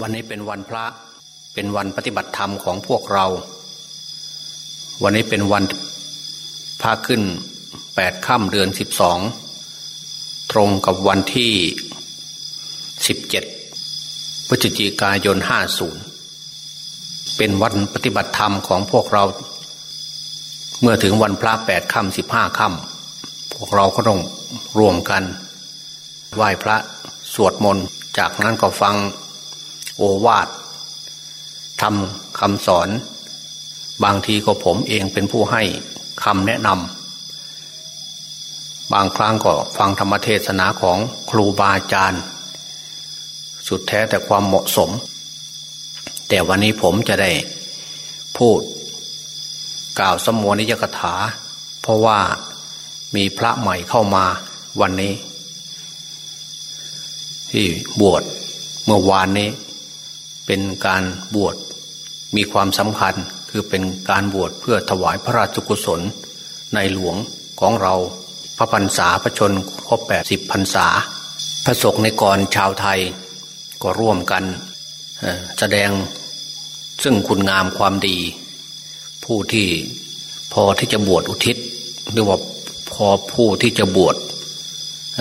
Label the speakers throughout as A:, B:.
A: วันนี้เป็นวันพระเป็นวันปฏิบัติธรรมของพวกเรา วันนี้เป็นวันพระขึ้นแปดค่ำเดือนสิบสองตรงกับวันที่สิบเจ็ดพฤศจิกายนห้าศูนย์เป็นวันปฏิบัติธรรมของพวกเรา เมื่อถึงวันพระแปดค่ำสิบห้าค่ำพวกเราก็ต้องรวมกัน ไหว้พระสวดมนต์จากนั้นก็ฟัง โอวาททำคำสอน บางทีก็ผมเองเป็นผู้ให้คำแนะนำบางครั้งก็ฟังธรรมเทศนาของครูบาอาจารย์ สุดแท้แต่ความเหมาะสม แต่วันนี้ผมจะได้พูด กล่าวสมวนิยกถา เพราะว่ามีพระใหม่เข้ามาวันนี้ ที่บวชเมื่อวานนี้ เป็นการบวชมีความสำคัญคือเป็นการบวชเพื่อถวายพระราชกุศล ในหลวงของเราพระพรรษาพระชนครบแปดสิบพรรษา พระสงฆ์ในกรชาวไทยก็ร่วมกันแสดงซึ่งคุณงามความดี ผู้ที่พอที่จะบวชอุทิศหรือว่าพอผู้ที่จะบวชเ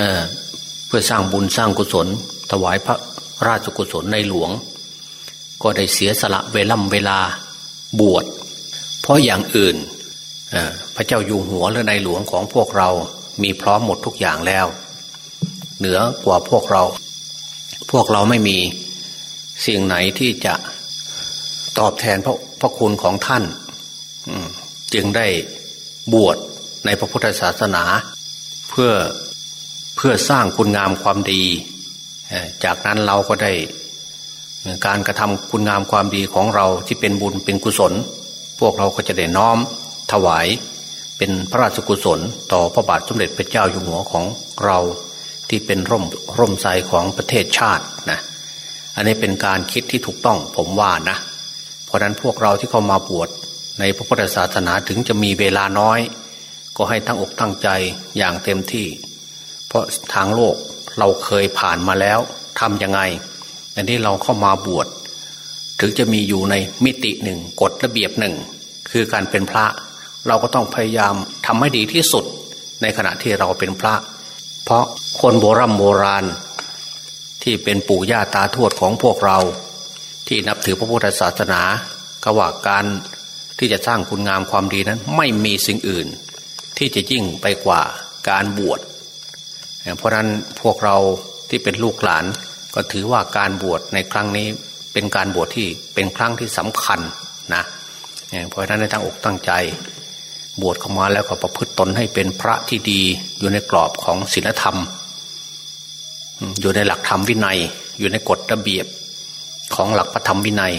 A: เพื่อสร้างบุญสร้างกุศล ถวายพระราชกุศลในหลวง ก็ได้เสียสละเวล่ำเวลาบวช เพราะอย่างอื่นพระเจ้าอยู่หัวหรือในหลวงของพวกเรามีพร้อมหมดทุกอย่างแล้ว เหนือกว่าพวกเรา พวกเราไม่มีสิ่งไหนที่จะตอบแทนพระพระคุณของท่านจึงได้บวชในพระพุทธศาสนา เพื่อเพื่อสร้างคุณงามความดี จากนั้นเราก็ได้ การกระทำคุณงามความดีของเราที่เป็นบุญเป็นกุศล พวกเราก็จะได้น้อมถวายเป็นพระราชกุศล ต่อพระบาทสมเด็จพระเจ้าอยู่หัวของเราที่เป็นร่มร่มใสของประเทศชาตินะอันนี้เป็นการคิดที่ถูกต้องผมว่านะ เพราะนั้นพวกเราที่เข้ามาบวชในพระพุทธศาสนาถึงจะมีเวลาน้อย ก็ให้ตั้งอกตั้งใจอย่างเต็มที่ เพราะทางโลกเราเคยผ่านมาแล้วทำยังไง อันนี้เราเข้ามาบวชถึงจะมีอยู่ในมิติหนึ่งกฎระเบียบหนึ่ง คือการเป็นพระ เราก็ต้องพยายามทำให้ดีที่สุด ในขณะที่เราเป็นพระ เพราะคนโบรโบราณ ที่เป็นปู่ย่าตาทวดของพวกเรา ที่นับถือพระพุทธศาสนาก็ว่าการที่จะสร้างคุณงามความดีนั้น ไม่มีสิ่งอื่น ที่จะยิ่งไปกว่าการบวชเพราะนั้นพวกเราที่เป็นลูกหลาน ก็ถือว่าการบวชในครั้งนี้เป็นการบวชที่เป็นครั้งที่สำคัญนะเพราะฉะนั้นในตั้งอกตั้งใจ บวชเข้ามาแล้วก็ประพฤติตนให้เป็นพระที่ดีอยู่ในกรอบของศีลธรรม อยู่ในหลักธรรมวินัย อยู่ในกฎระเบียบของหลักพระธรรมวินัย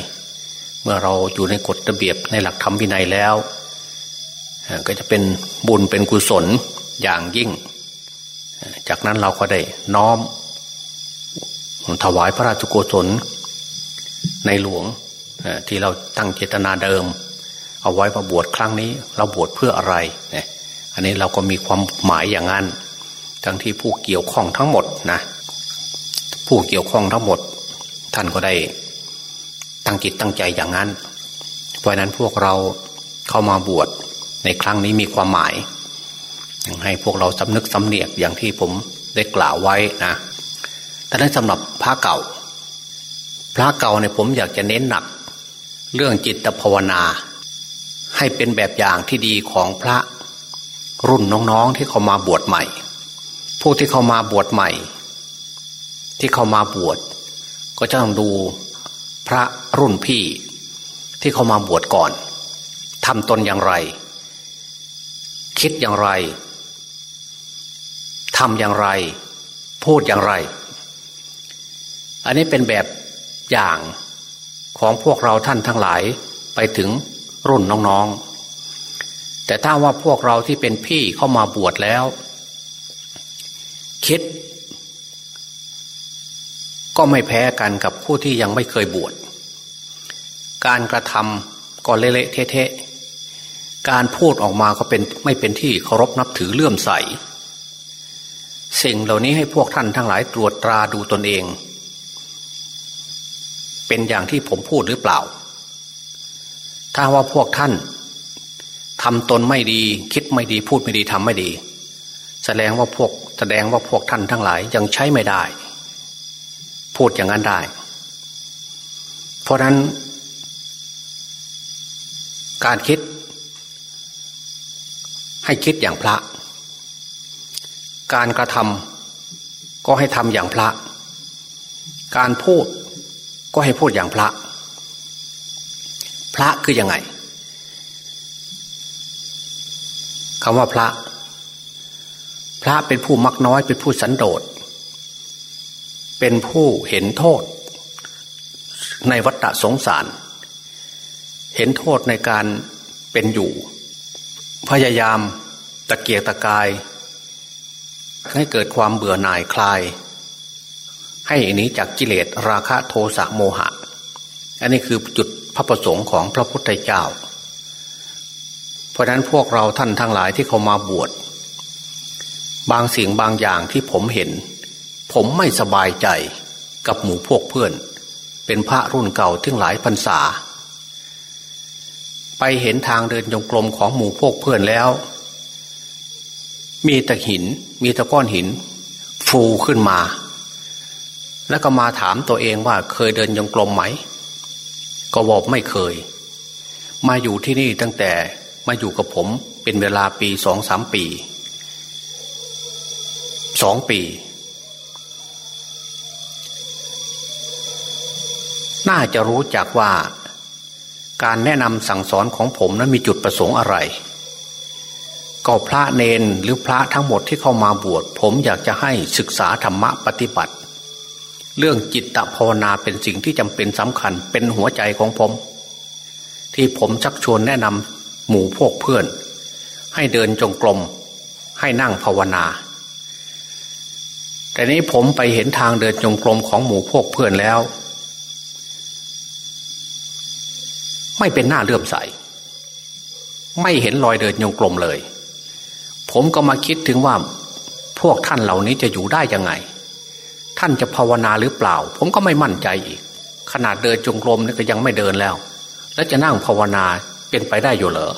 A: เมื่อเราอยู่ในกฎระเบียบในหลักธรรมวินัยแล้ว ก็จะเป็นบุญเป็นกุศลอย่างยิ่ง จากนั้นเราก็ได้น้อม ถวายพระราชกุศลในหลวงที่เราตั้งเจตนาเดิม เอาไว้ประบวชครั้งนี้ เราบวชเพื่ออะไรเนี่ยอันนี้เราก็มีความหมายอย่างนั้น ทั้งที่ผู้เกี่ยวข้องทั้งหมดนะผู้เกี่ยวข้องทั้งหมด ท่านก็ได้ตั้งจิตตั้งใจอย่างนั้น เพราะนั้นพวกเราเข้ามาบวชในครั้งนี้มีความหมายให้พวกเราสำนึกสำเนียกอย่างที่ผมได้กล่าวไว้นะ แต่นั้นสำหรับพระเก่า พระเก่าเนี่ยผมอยากจะเน้นหนัก เรื่องจิตภาวนา ให้เป็นแบบอย่างที่ดีของพระรุ่นน้องๆที่เขามาบวชใหม่ ผู้ที่เขามาบวชใหม่ ที่เขามาบวชก็จะต้องดูพระรุ่นพี่ ที่เขามาบวชก่อนทำตนอย่างไร คิดอย่างไรทำอย่างไร พูดอย่างไร อันนี้เป็นแบบอย่างของพวกเราท่านทั้งหลายไปถึงรุ่นน้องๆ แต่ถ้าว่าพวกเราที่เป็นพี่เข้ามาบวชแล้ว คิด ก็ไม่แพ้กันกับผู้ที่ยังไม่เคยบวช การกระทำก็เละเทะการพูดออกมาก็เป็นไม่เป็นที่เคารพนับถือเลื่อมใส สิ่งเหล่านี้ให้พวกท่านทั้งหลายตรวจตราดูตนเอง เป็นอย่างที่ผมพูดหรือเปล่า ถ้าว่าพวกท่านทำตนไม่ดี คิดไม่ดีพูดไม่ดีทำไม่ดี แสดงว่าพวกแสดงว่าพวกท่านทั้งหลายยังใช้ไม่ได้ พูดอย่างนั้นได้ เพราะนั้น การคิด ให้คิดอย่างพระ การกระทำก็ให้ทำอย่างพระ การพูด ก็ให้พูดอย่างพระ พระคืออยังไงคำว่าพระ พระเป็นผู้มักน้อยเป็นผู้สันโดษ เป็นผู้เห็นโทษ ในวัฏสงสาร เห็นโทษในการเป็นอยู่ พยายามตะเกียกตะกาย ให้เกิดความเบื่อหน่ายคลาย ให้หนีจากกิเลสราคะโทสะโมหะ อันนี้คือจุดพระประสงค์ของพระพุทธเจ้า เพราะนั้นพวกเราท่านทั้งหลายที่เขามาบวช บางสิ่งบางอย่างที่ผมเห็น ผมไม่สบายใจกับหมู่พวกเพื่อน เป็นพระรุ่นเก่าทึงหลายพรรษา ไปเห็นทางเดินจงกรมของหมู่พวกเพื่อนแล้ว มีตะหิน มีตะก้อนหิน ฟูขึ้นมา แล้วก็มาถามตัวเองว่าเคยเดินจงกรมไหม ก็บอกไม่เคย มาอยู่ที่นี่ตั้งแต่มาอยู่กับผมเป็นเวลาปีสองสามปีสองปี น่าจะรู้จักว่าการแนะนำสั่งสอนของผมนั้นมีจุดประสงค์อะไร ก็พระเนนหรือพระทั้งหมดที่เข้ามาบวช ผมอยากจะให้ศึกษาธรรมะปฏิบัติ เรื่องจิตตภาวนาเป็นสิ่งที่จำเป็นสำคัญ เป็นหัวใจของผม ที่ผมชักชวนแนะนำหมู่พวกเพื่อน ให้เดินจงกรมให้นั่งภาวนา แต่นี้ผมไปเห็นทางเดินจงกรมของหมู่พวกเพื่อนแล้ว ไม่เป็นหน้าเลื่อมใส ไม่เห็นรอยเดินจงกรมเลย ผมก็มาคิดถึงว่าพวกท่านเหล่านี้จะอยู่ได้ยังไง ท่านจะภาวนาหรือเปล่า ผมก็ไม่มั่นใจอีก ขนาดเดินจงกรมนี่ก็ยังไม่เดินแล้ว แล้วจะนั่งภาวนาเป็นไปได้อยู่เหรอ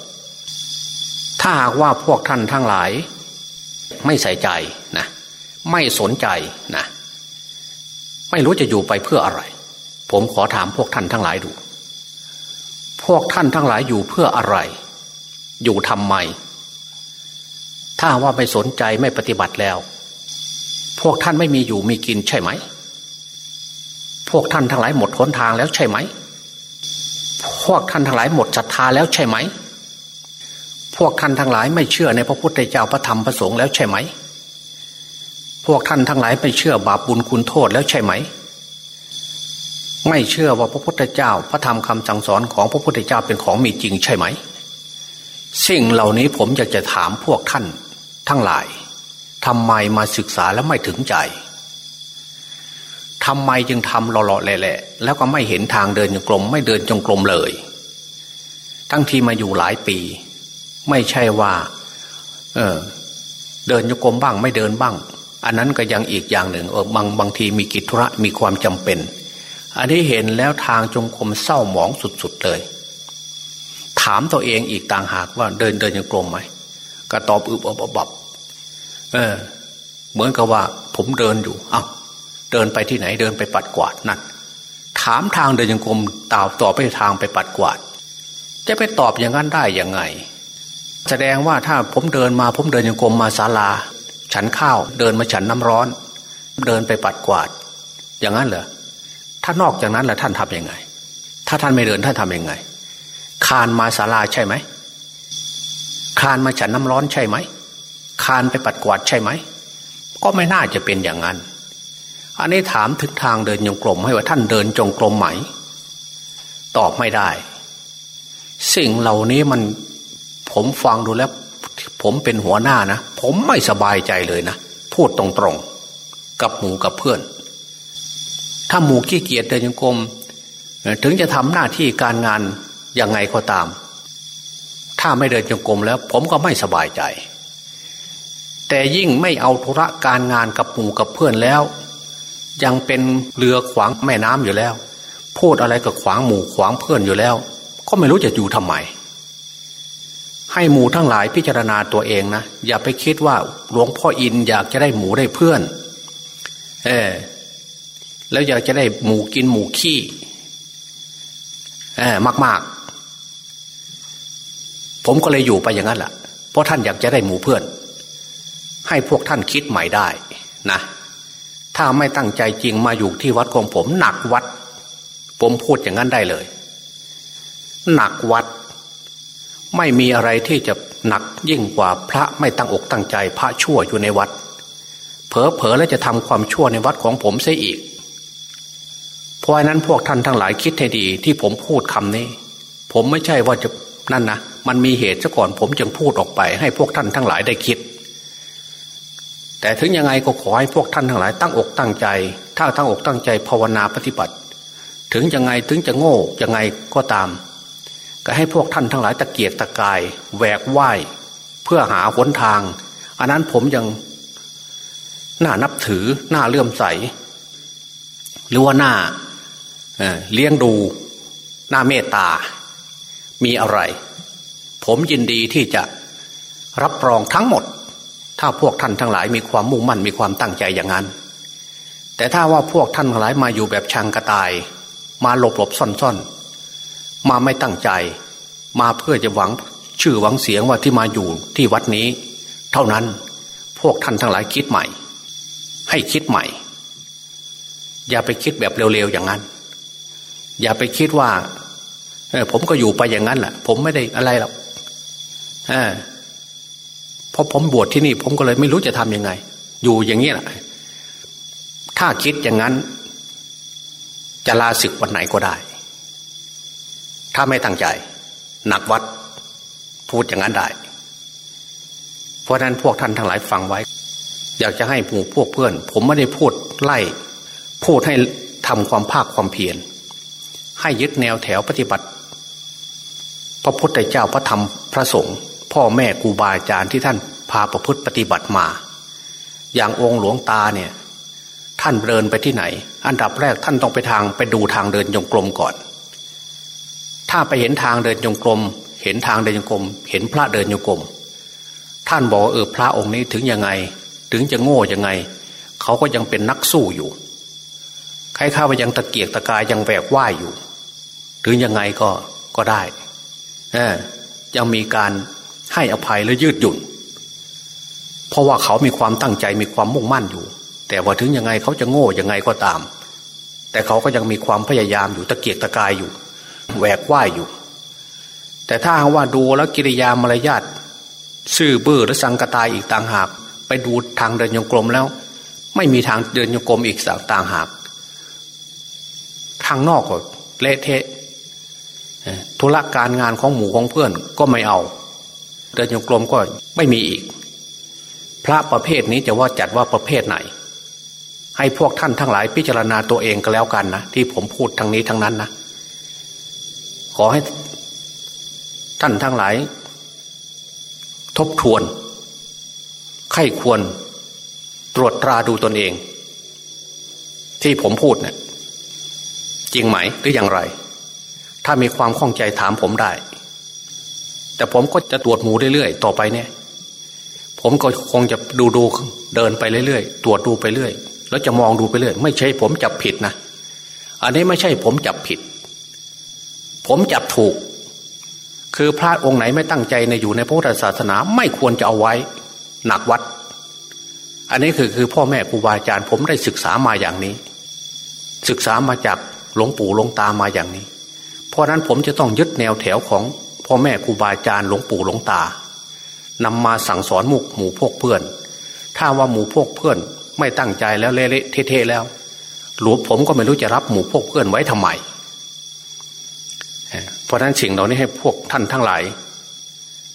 A: ถ้าหากว่าพวกท่านทั้งหลาย ไม่ใส่ใจนะไม่สนใจนะ ไม่รู้จะอยู่ไปเพื่ออะไร ผมขอถามพวกท่านทั้งหลายดู พวกท่านทั้งหลายอยู่เพื่ออะไร อยู่ทำไม ถ้าว่าไม่สนใจไม่ปฏิบัติแล้ว พวกท่านไม่มีอยู่มีกินใช่ไหม พวกท่านทั้งหลายหมดหนทางแล้วใช่ไหม พวกท่านทั้งหลายหมดศรัทธาแล้วใช่ไหม พวกท่านทั้งหลายไม่เชื่อในพระพุทธเจ้าพระธรรมพระสงฆ์แล้วใช่ไหม พวกท่านทั้งหลายไม่เชื่อบาปบุญคุณโทษแล้วใช่ไหม ไม่เชื่อว่าพระพุทธเจ้าพระธรรมคำสั่งสอนของพระพุทธเจ้าเป็นของมีจริงใช่ไหม สิ่งเหล่านี้ผมอยากจะถามพวกท่านทั้งหลาย ทำไมมาศึกษาแล้วไม่ถึงใจทำไมจึงทำหล่อๆแหละแล้วก็ไม่เห็นทางเดินจงกรมไม่เดินจงกรมเลย ทั้งที่มาอยู่หลายปี ไม่ใช่ว่า เออ เดินจงกรมบ้าง ไม่เดินบ้าง อันนั้นก็ยังอีกอย่างหนึ่งเออบางบางทีมีกิจธุระมีความจำเป็น อันนี้เห็นแล้วทางจงกรมเศร้าหมองสุดๆเลย ถามตัวเองอีกต่างหากว่าเดินเดินจงกรมไหมก็ตอบอึบอบบับ เออ เหมือนกับว่า ผมเดินอยู่อ้าวเดินไปที่ไหนเดินไปปัดกวาดนั่นถามทางเดินยังกรมตอบตอบไปทางไปปัดกวาด จะไปตอบอย่างนั้นได้ยังไง แสดงว่าถ้าผมเดินมา ผมเดินยังกรมมาศาลา ฉันข้าวเดินมาฉันน้ำร้อน เดินไปปัดกวาด อย่างนั้นเหรอถ้านอกจากนั้นแล้วท่านทํำยังไง ถ้าท่านไม่เดินท่านทํำยังไง คานมาศาลาใช่ไหมคานมาฉันน้ำร้อนใช่ไหม คานไปปัดกวาดใช่ไหม ก็ไม่น่าจะเป็นอย่างนั้น อันนี้ถามถึงทางเดินจงกรมให้ว่าท่านเดินจงกรมไหม ตอบไม่ได้ สิ่งเหล่านี้มันผมฟังดูแล้ว ผมเป็นหัวหน้านะ ผมไม่สบายใจเลยนะ พูดตรงๆ กับหมูกับเพื่อน ถ้าหมูขี้เกียจเดินจงกรมถึงจะทำหน้าที่การงานยังไงก็ตาม ถ้าไม่เดินจงกรมแล้ว ผมก็ไม่สบายใจ แต่ยิ่งไม่เอาธุระการงานกับหมู่กับเพื่อนแล้ว ยังเป็นเรือขวางแม่น้ำอยู่แล้ว พูดอะไรกับขวางหมู่ขวางเพื่อนอยู่แล้ว ก็ไม่รู้จะอยู่ทำไม ให้หมู่ทั้งหลายพิจารณาตัวเองนะ อย่าไปคิดว่าหลวงพ่ออินอยากจะได้หมูได้เพื่อน เออแล้วอยากจะได้หมูกินหมูขี้เออมากๆ ผมก็เลยอยู่ไปอย่างนั้นแหละเพราะท่านอยากจะได้หมูเพื่อน ให้พวกท่านคิดใหม่ได้นะถ้าไม่ตั้งใจจริงมาอยู่ที่วัดของผมหนักวัด ผมพูดอย่างนั้นได้เลย หนักวัด ไม่มีอะไรที่จะหนักยิ่งกว่าพระไม่ตั้งอกตั้งใจพระชั่วอยู่ในวัด เผลอๆแล้วจะทำความชั่วในวัดของผมเสียอีก เพราะนั้นพวกท่านทั้งหลายคิดให้ดีที่ผมพูดคำนี้ ผมไม่ใช่ว่าจะนั่นนะมันมีเหตุซะก่อนผมจึงพูดออกไป ให้พวกท่านทั้งหลายได้คิด แต่ถึงยังไงก็ขอให้พวกท่านทั้งหลายตั้งอกตั้งใจ ถ้าตั้งอกตั้งใจภาวนาปฏิบัติ ถึงยังไงถึงจะโง่ยังไงก็ตาม ก็ให้พวกท่านทั้งหลายตะเกียกตะกายแหวกไหวเพื่อหาหนทาง อันนั้นผมยังน่านับถือหน้าเลื่อมใส หรือว่าหน้าเเลี้ยงดูหน้าเมตตา มีอะไร ผมยินดีที่จะรับรองทั้งหมด ถ้าพวกท่านทั้งหลายมีความมุ่งมั่นมีความตั้งใจอย่างนั้น แต่ถ้าว่าพวกท่านทั้งหลายมาอยู่แบบชังกระตาย มาหลบหลบซ่อนซ่อนมาไม่ตั้งใจ มาเพื่อจะหวังชื่อหวังเสียงว่าที่มาอยู่ที่วัดนี้ เท่านั้นพวกท่านทั้งหลายคิดใหม่ ให้คิดใหม่ อย่าไปคิดแบบเร็วๆอย่างนั้น อย่าไปคิดว่าผมก็อยู่ไปอย่างนั้นแหละผมไม่ได้อะไรหรอก เพราะผมบวชที่นี่ ผมก็เลยไม่รู้จะทำยังไง อยู่อย่างนี้แหละถ้าคิดอย่างนั้น จะลาศึกวันไหนก็ได้ ถ้าไม่ตั้งใจ หนักวัดพูดอย่างนั้นได้ เพราะนั้นพวกท่านทั้งหลายฟังไว้ อยากจะให้หมู่พวกเพื่อน ผมไม่ได้พูดไล่ พูดให้ทำความภาคความเพียร ให้ยึดแนวแถวปฏิบัติ พระพุทธเจ้าพระธรรมพระสงฆ์ พ่อแม่ครูบาอาจารย์ที่ท่านพาประพฤติปฏิบัติมา อย่างองค์หลวงตาเนี่ย ท่านเดินไปที่ไหน อันดับแรกท่านต้องไปทางไปดูทางเดินยงกลมก่อน ถ้าไปเห็นทางเดินยงกลม เห็นทางเดินยงกลม เห็นพระเดินยงกลม ท่านบอกเออพระองค์นี้ถึงยังไง ถึงจะโง่ยังไง เขาก็ยังเป็นนักสู้อยู่ใครข้าวยังตะเกียกตะกายยังแวกว่ายอยู่ถึงยังไงก็ก็ได้เออยังมีการ ให้อภัยและยืดหยุ่น เพราะว่าเขามีความตั้งใจมีความมุ่งมั่นอยู่ แต่ว่าถึงยังไงเขาจะโง่ยังไงก็ตาม แต่เขาก็ยังมีความพยายามอยู่ตะเกียกตะกายอยู่แหวกว่ายอยู่ แต่ถ้าว่าดูแล้วกิริยามารยาทซื่อบื้อและสังกตายอีกต่างหาก ไปดูทางเดินโยกลมแล้ว ไม่มีทางเดินโยกลมอีกสักต่างหากทางนอกก็เละเทะธุระการงานของหมู่ของเพื่อนก็ไม่เอา เดินโยกลมก็ไม่มีอีก พระประเภทนี้จะว่าจัดว่าประเภทไหน ให้พวกท่านทั้งหลายพิจารณาตัวเองก็แล้วกันนะที่ผมพูดทางนี้ทั้งนั้นนะขอให้ท่านทั้งหลาย ทบทวนไข้ควรตรวจตราดูตนเอง ที่ผมพูดเนะี่ยจริงไหมหรืออย่างไร ถ้ามีความข้องใจถามผมได้ แต่ผมก็จะตรวจหมูเรื่อยๆต่อไปเนี่ย ผมก็คงจะดูดูเดินไปเรื่อยๆตรวจดูไปเรื่อย แล้วจะมองดูไปเรื่อย ไม่ใช่ผมจับผิดนะอันนี้ไม่ใช่ผมจับผิด ผมจับถูก คือพระองค์ไหนไม่ตั้งใจในอยู่ในพระพุทธศาสนา ไม่ควรจะเอาไว้ หนักวัด อันนี้คือคือพ่อแม่ครูบาอาจารย์ ผมได้ศึกษามาอย่างนี้ ศึกษามาจากหลวงปู่หลวงตามาอย่างนี้ เพราะนั้นผมจะต้องยึดแนวแถวของ พ่อแม่ครูบาอาจารย์หลวงปู่หลวงตานำมาสั่งสอนหมู่หมู่พวกเพื่อน ถ้าว่าหมู่พวกเพื่อนไม่ตั้งใจแล้วเละเทะแล้ว หลวงผมก็ไม่รู้จะรับหมู่พวกเพื่อนไว้ทำไมเพราะนั้นสิ่งเหล่านี้ให้พวกท่านทั้งหลาย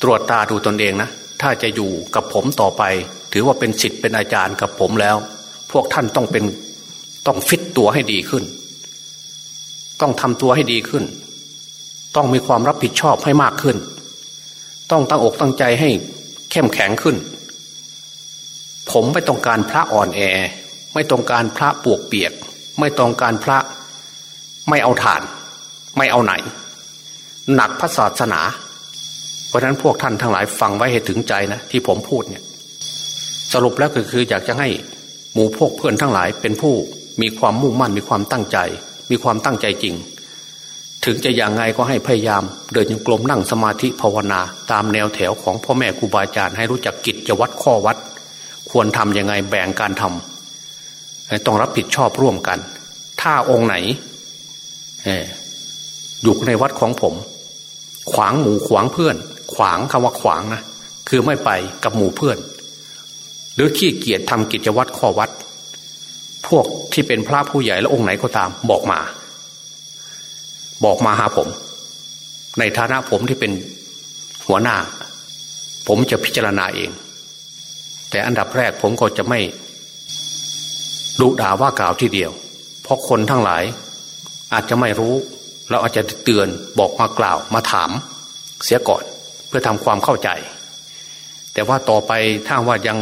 A: ตรวจตาดูตนเองนะ ถ้าจะอยู่กับผมต่อไป ถือว่าเป็นสิทธิ์เป็นอาจารย์กับผมแล้ว พวกท่านต้องเป็นต้องฟิตตัวให้ดีขึ้น ต้องทำตัวให้ดีขึ้น ต้องมีความรับผิดชอบให้มากขึ้น ต้องตั้งอกตั้งใจให้เข้มแข็งขึ้น ผมไม่ต้องการพระอ่อนแอ ไม่ต้องการพระปวกเปียก ไม่ต้องการพระไม่เอาฐาน ไม่เอาไหน หนักพระศาสนา เพราะนั้นพวกท่านทั้งหลายฟังไว้ให้ถึงใจนะที่ผมพูดเนี่ย สรุปแล้วก็คืออยากจะให้หมู่พวกเพื่อนทั้งหลายเป็นผู้มีความมุ่งมั่นมีความตั้งใจ มีความตั้งใจจริง ถึงจะอย่างไงก็ให้พยายาม เดินยังกลมนั่งสมาธิภาวนา ตามแนวแถวของพ่อแม่ครูบาอาจารย์ให้รู้จักกิจจะวัดข้อวัด ควรทำยังไงแบ่งการทำต้องรับผิดชอบร่วมกัน ถ้าองค์ไหนอยู่ในวัดของผม ขวางหมู่ขวางเพื่อน ขวางคำว่าขวางนะคือไม่ไปกับหมู่เพื่อน หรือขี้เกียจทำกิจวัตรข้อวัด พวกที่เป็นพระผู้ใหญ่และองค์ไหนก็ตามบอกมา บอกมาหาผม ในฐานะผมที่เป็นหัวหน้า ผมจะพิจารณาเอง แต่อันดับแรกผมก็จะไม่ดุด่าว่ากล่าวทีเดียว เพราะคนทั้งหลาย อาจจะไม่รู้ เราอาจจะเตือนบอกมากล่าวมาถาม เสียก่อนเพื่อทำความเข้าใจ แต่ว่าต่อไปถ้าว่ายัง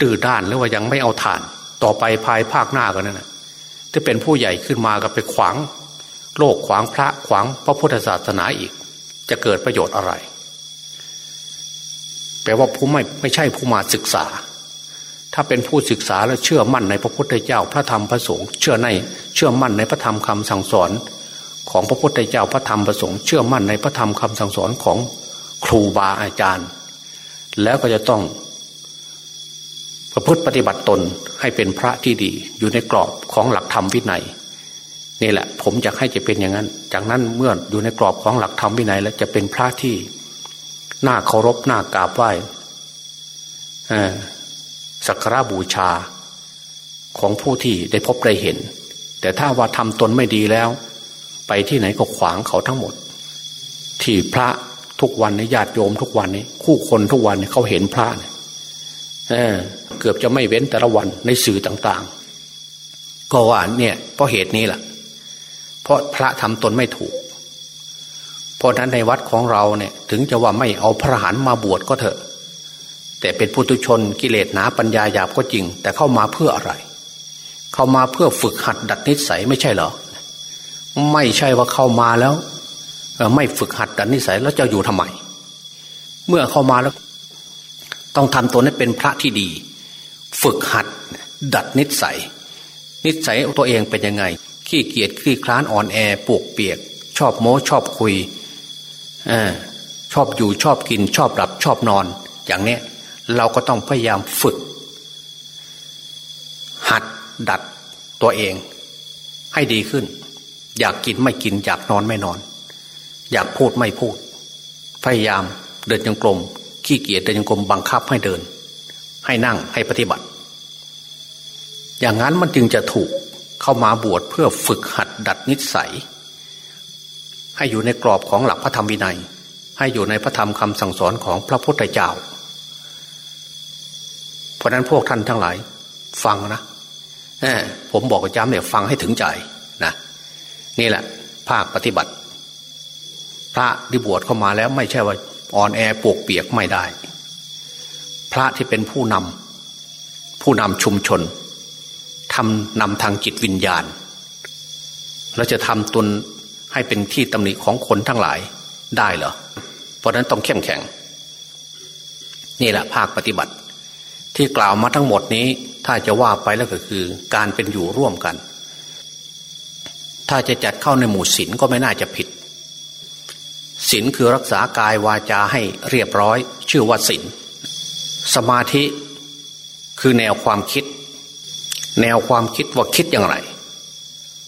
A: ดื้อด้านหรือว่ายังไม่เอาฐาน ต่อไปภายภาคหน้ากันนั่นนะถ้าเป็นผู้ใหญ่ขึ้นมาก็ไปขวาง โลกขวางพระขวางพระพุทธศาสนาอีก จะเกิดประโยชน์อะไร แปลว่าผู้ไม่ไม่ใช่ผู้มาศึกษา ถ้าเป็นผู้ศึกษาแล้วเชื่อมั่นในพระพุทธเจ้าพระธรรมพระสงฆ์เชื่อในเชื่อมั่นในพระธรรมคำสั่งสอน ของพระพุทธเจ้าพระธรรมประสงค์เชื่อมั่นในพระธรรมคำสั่งสอนของครูบาอาจารย์ แล้วก็จะต้องประพฤติปฏิบัติตนให้เป็นพระที่ดีอยู่ในกรอบของหลักธรรมวินัย นี่แหละ ผมจะให้จะเป็นอย่างนั้น จากนั้นเมื่ออยู่ในกรอบของหลักธรรมวินัยแล้วจะเป็นพระที่น่าเคารพน่ากราบไหว้สักการะบูชาของผู้ที่ได้พบได้เห็น แต่ถ้าว่าทำตนไม่ดีแล้ว ไปที่ไหนก็ขวางเขาทั้งหมด ที่พระทุกวันนี้ญาติโยมทุกวันนี้ คู่คนทุกวันนี้เขาเห็นพระเนี่ยเเกือบจะไม่เว้นแต่ละวันในสื่อต่าง ๆ ก็ว่าเนี่ยเพราะเหตุนี้แหละ เพราะพระทำตนไม่ถูก เพราะนั้นในวัดของเราเนี่ย ถึงจะว่าไม่เอาพระหันมาบวชก็เถอะ แต่เป็นปุถุชนกิเลสหนาปัญญาหยาบก็จริง แต่เข้ามาเพื่ออะไร เข้ามาเพื่อฝึกหัดดัดนิสัยไม่ใช่เหรอไม่ใช่ว่าเข้ามาแล้วไม่ฝึกหัดดัดนิสัยแล้วจะอยู่ทำไม เมื่อเข้ามาแล้ว ต้องทำตัวนี้เป็นพระที่ดี ฝึกหัดดัดนิสัย นิสัยตัวเองเป็นยังไง ขี้เกียจขี้คลานอ่อนแอปวกเปียก ชอบโม้ชอบคุยอชอบอยู่ชอบกินชอบหลับชอบนอน อย่างเนี้ยเราก็ต้องพยายามฝึก หัดดัดตัวเอง ให้ดีขึ้น อยากกินไม่กิน อยากนอนไม่นอน อยากพูดไม่พูด พยายามเดินยังกลมขี้เกียจเดินยังกลมบังคับให้เดิน ให้นั่งให้ปฏิบัติ อย่างนั้นมันจึงจะถูก เข้ามาบวชเพื่อฝึกหัดดัดนิสัย ให้อยู่ในกรอบของหลักพระธรรมวินัย ให้อยู่ในพระธรรมคำสั่งสอนของพระพุทธเจ้า เพราะนั้นพวกท่านทั้งหลาย ฟังนะผมบอกย้ำเนี่ยฟังให้ถึงใจนะนี่แหละ ภาคปฏิบัติ พระที่บวชเข้ามาแล้วไม่ใช่ว่าอ่อนแอปวกเปียกไม่ได้ พระที่เป็นผู้นำผู้นำชุมชน ทำนำทางจิตวิญญาณเราจะทำตนให้เป็นที่ตำหนิของคนทั้งหลายได้เหรอ เพราะนั้นต้องเข้มแข็ง นี่แหละภาคปฏิบัติ ที่กล่าวมาทั้งหมดนี้ ถ้าจะว่าไปแล้วก็คือ การเป็นอยู่ร่วมกัน ถ้าจะจัดเข้าในหมู่ศีลก็ไม่น่าจะผิดศีลคือรักษากายวาจาให้เรียบร้อย ชื่อว่าศีลสมาธิคือแนวความคิด แนวความคิดว่าคิดอย่างไร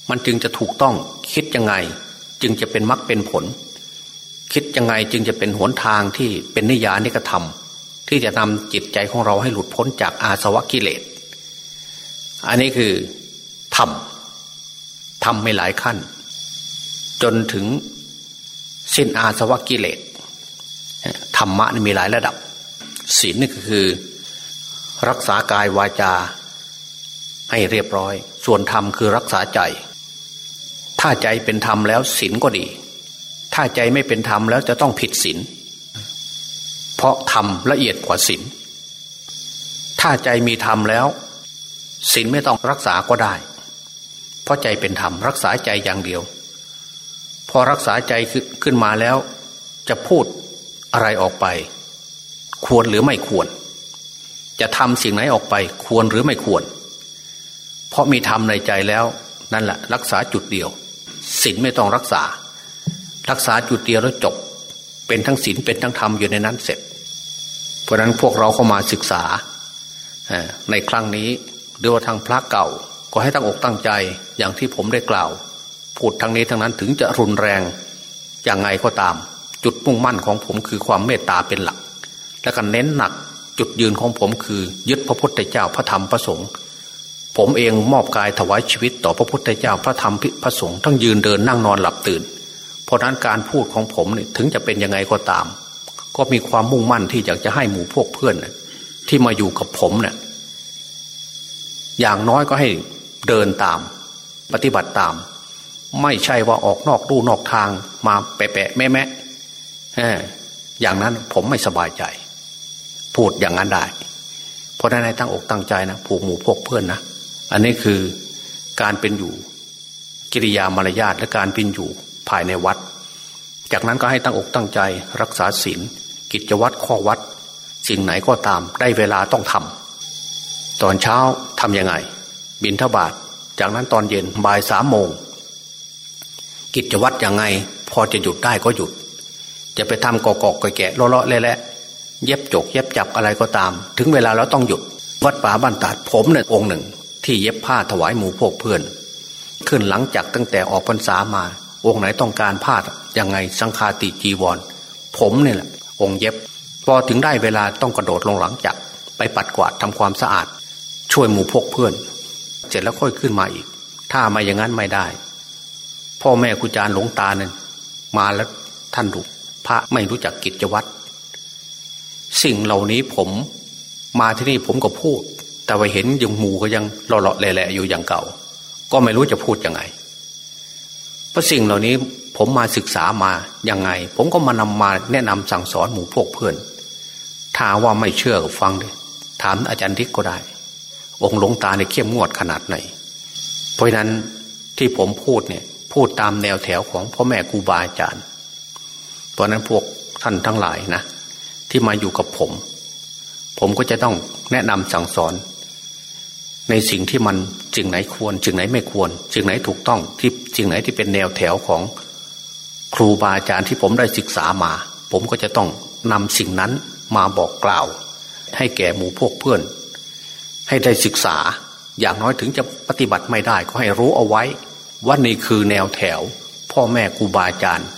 A: มันจึงจะถูกต้องคิดยังไง จึงจะเป็นมรรคเป็นผล คิดยังไงจึงจะเป็นหนทางที่เป็นนิยานิกระทำที่จะนำจิตใจของเราให้หลุดพ้นจากอาสวะกิเลส อันนี้คือธรรมทำไม่หลายขั้น จนถึงสิ้นอาสวะกิเลสธรรมะนี่มีหลายระดับศีลนี่ก็คือ รักษากายวาจา ให้เรียบร้อย ส่วนธรรมคือรักษาใจ ถ้าใจเป็นธรรมแล้วศีลก็ดี ถ้าใจไม่เป็นธรรมแล้วจะต้องผิดศีลเพราะธรรมละเอียดกว่าศีลถ้าใจมีธรรมแล้วศีลไม่ต้องรักษาก็ได้ เพราะใจเป็นธรรมรักษาใจอย่างเดียว พอรักษาใจขึ้นมาแล้ว จะพูดอะไรออกไป ควรหรือไม่ควร จะทำสิ่งไหนออกไป ควรหรือไม่ควร เพราะมีธรรมในใจแล้วนั่นแหละรักษาจุดเดียวศีลไม่ต้องรักษา รักษาจุดเดียวแล้วจบ เป็นทั้งศีลเป็นทั้งธรรมอยู่ในนั้นเสร็จ เพราะนั้นพวกเราเข้ามาศึกษาในครั้งนี้หรือว่าทางพระเก่าก็ให้ตั้งอกตั้งใจอย่างที่ผมได้กล่าว พูดทางนี้ทางนั้นถึงจะรุนแรงอย่างไงก็ตาม จุดมุ่งมั่นของผมคือความเมตตาเป็นหลัก และก็เน้นหนักจุดยืนของผมคือ ยึดพระพุทธเจ้าพระธรรมพระสงฆ์ ผมเองมอบกายถวายชีวิตต่อพระพุทธเจ้าพระธรรมพระสงฆ์ทั้งยืนเดินนั่งนอนหลับตื่น เพราะนั้นการพูดของผมเนี่ยถึงจะเป็นยังไงก็ตาม ก็มีความมุ่งมั่นที่อยากจะให้หมู่พวกเพื่อนที่มาอยู่กับผมเนี่ยอย่างน้อยก็ให้เดินตาม ปฏิบัติตาม ไม่ใช่ว่าออกนอกลู่นอกทางมาแปะแปะแม่แม่อย่างนั้นผมไม่สบายใจ พูดอย่างนั้นได้ เพราะนั้นให้ตั้งอกตั้งใจนะผูกหมู่พวกเพื่อนนะ อันนี้คือการเป็นอยู่กิริยามารยาทและการเป็นอยู่ภายในวัด จากนั้นก็ให้ตั้งอกตั้งใจรักษาศีลกิจวัตรข้อวัด สิ่งไหนก็ตามได้เวลาต้องทำตอนเช้าทำยังไง บินทบาทจากนั้นตอนเย็นบ่ายสามโมง กิจวัตรยังไง พอจะหยุดได้ก็หยุด จะไปทำกอกอกแกะเลาะๆเละเย็บจก เย็บจับอะไรก็ตาม ถึงเวลาแล้วต้องหยุด วัดป่าบ้านตาดผมเนี่ยองค์หนึ่ง ที่เย็บผ้าถวายหมู่พวกเพื่อน ขึ้นหลังจากตั้งแต่ออกพรรษามา องค์ไหนต้องการผ้ายังไงสังคาติจีวร ผมเนี่ยแหละ องค์เย็บ พอถึงได้เวลาต้องกระโดดลงหลังจากไปปัดกวาดทำความสะอาด ช่วยหมู่พวกเพื่อน เสร็จแล้วค่อยขึ้นมาอีก ถ้ามาอย่างนั้นไม่ได้ พ่อแม่ครูอาจารย์หลวงตาเนี่ยมาแล้วท่านดูพระไม่รู้จักกิจวัตรสิ่งเหล่านี้ผม มาที่นี่ผมก็พูด แต่ว่าเห็นยังหมูก็ยังหล่อๆแหละๆอยู่อย่างเก่า ก็ไม่รู้จะพูดยังไงเพราะสิ่งเหล่านี้ผมมาศึกษามายังไง ผมก็มานำมาแนะนำสั่งสอนหมู่พวกเพื่อน ถ้าว่าไม่เชื่อก็ฟังเลยถามอาจารย์ทิกก็ได้ องค์หลวงตาในเข้มงวดขนาดไหน เพราะนั้นที่ผมพูดเนี่ยพูดตามแนวแถวของพ่อแม่ครูบาอาจารย์ เพราะนั้นพวกท่านทั้งหลายนะ ที่มาอยู่กับผม ผมก็จะต้องแนะนำสั่งสอน ในสิ่งที่มันจึงไหนควรจึงไหนไม่ควรจึงไหนถูกต้องที่จึงไหนที่เป็นแนวแถวของครูบาอาจารย์ที่ผมได้ศึกษามา ผมก็จะต้องนำสิ่งนั้นมาบอกกล่าว ให้แก่หมู่พวกเพื่อน ให้ได้ศึกษา อย่างน้อยถึงจะปฏิบัติไม่ได้ก็ให้รู้เอาไว้ ว่านี่คือแนวแถว พ่อแม่ครูบาอาจารย์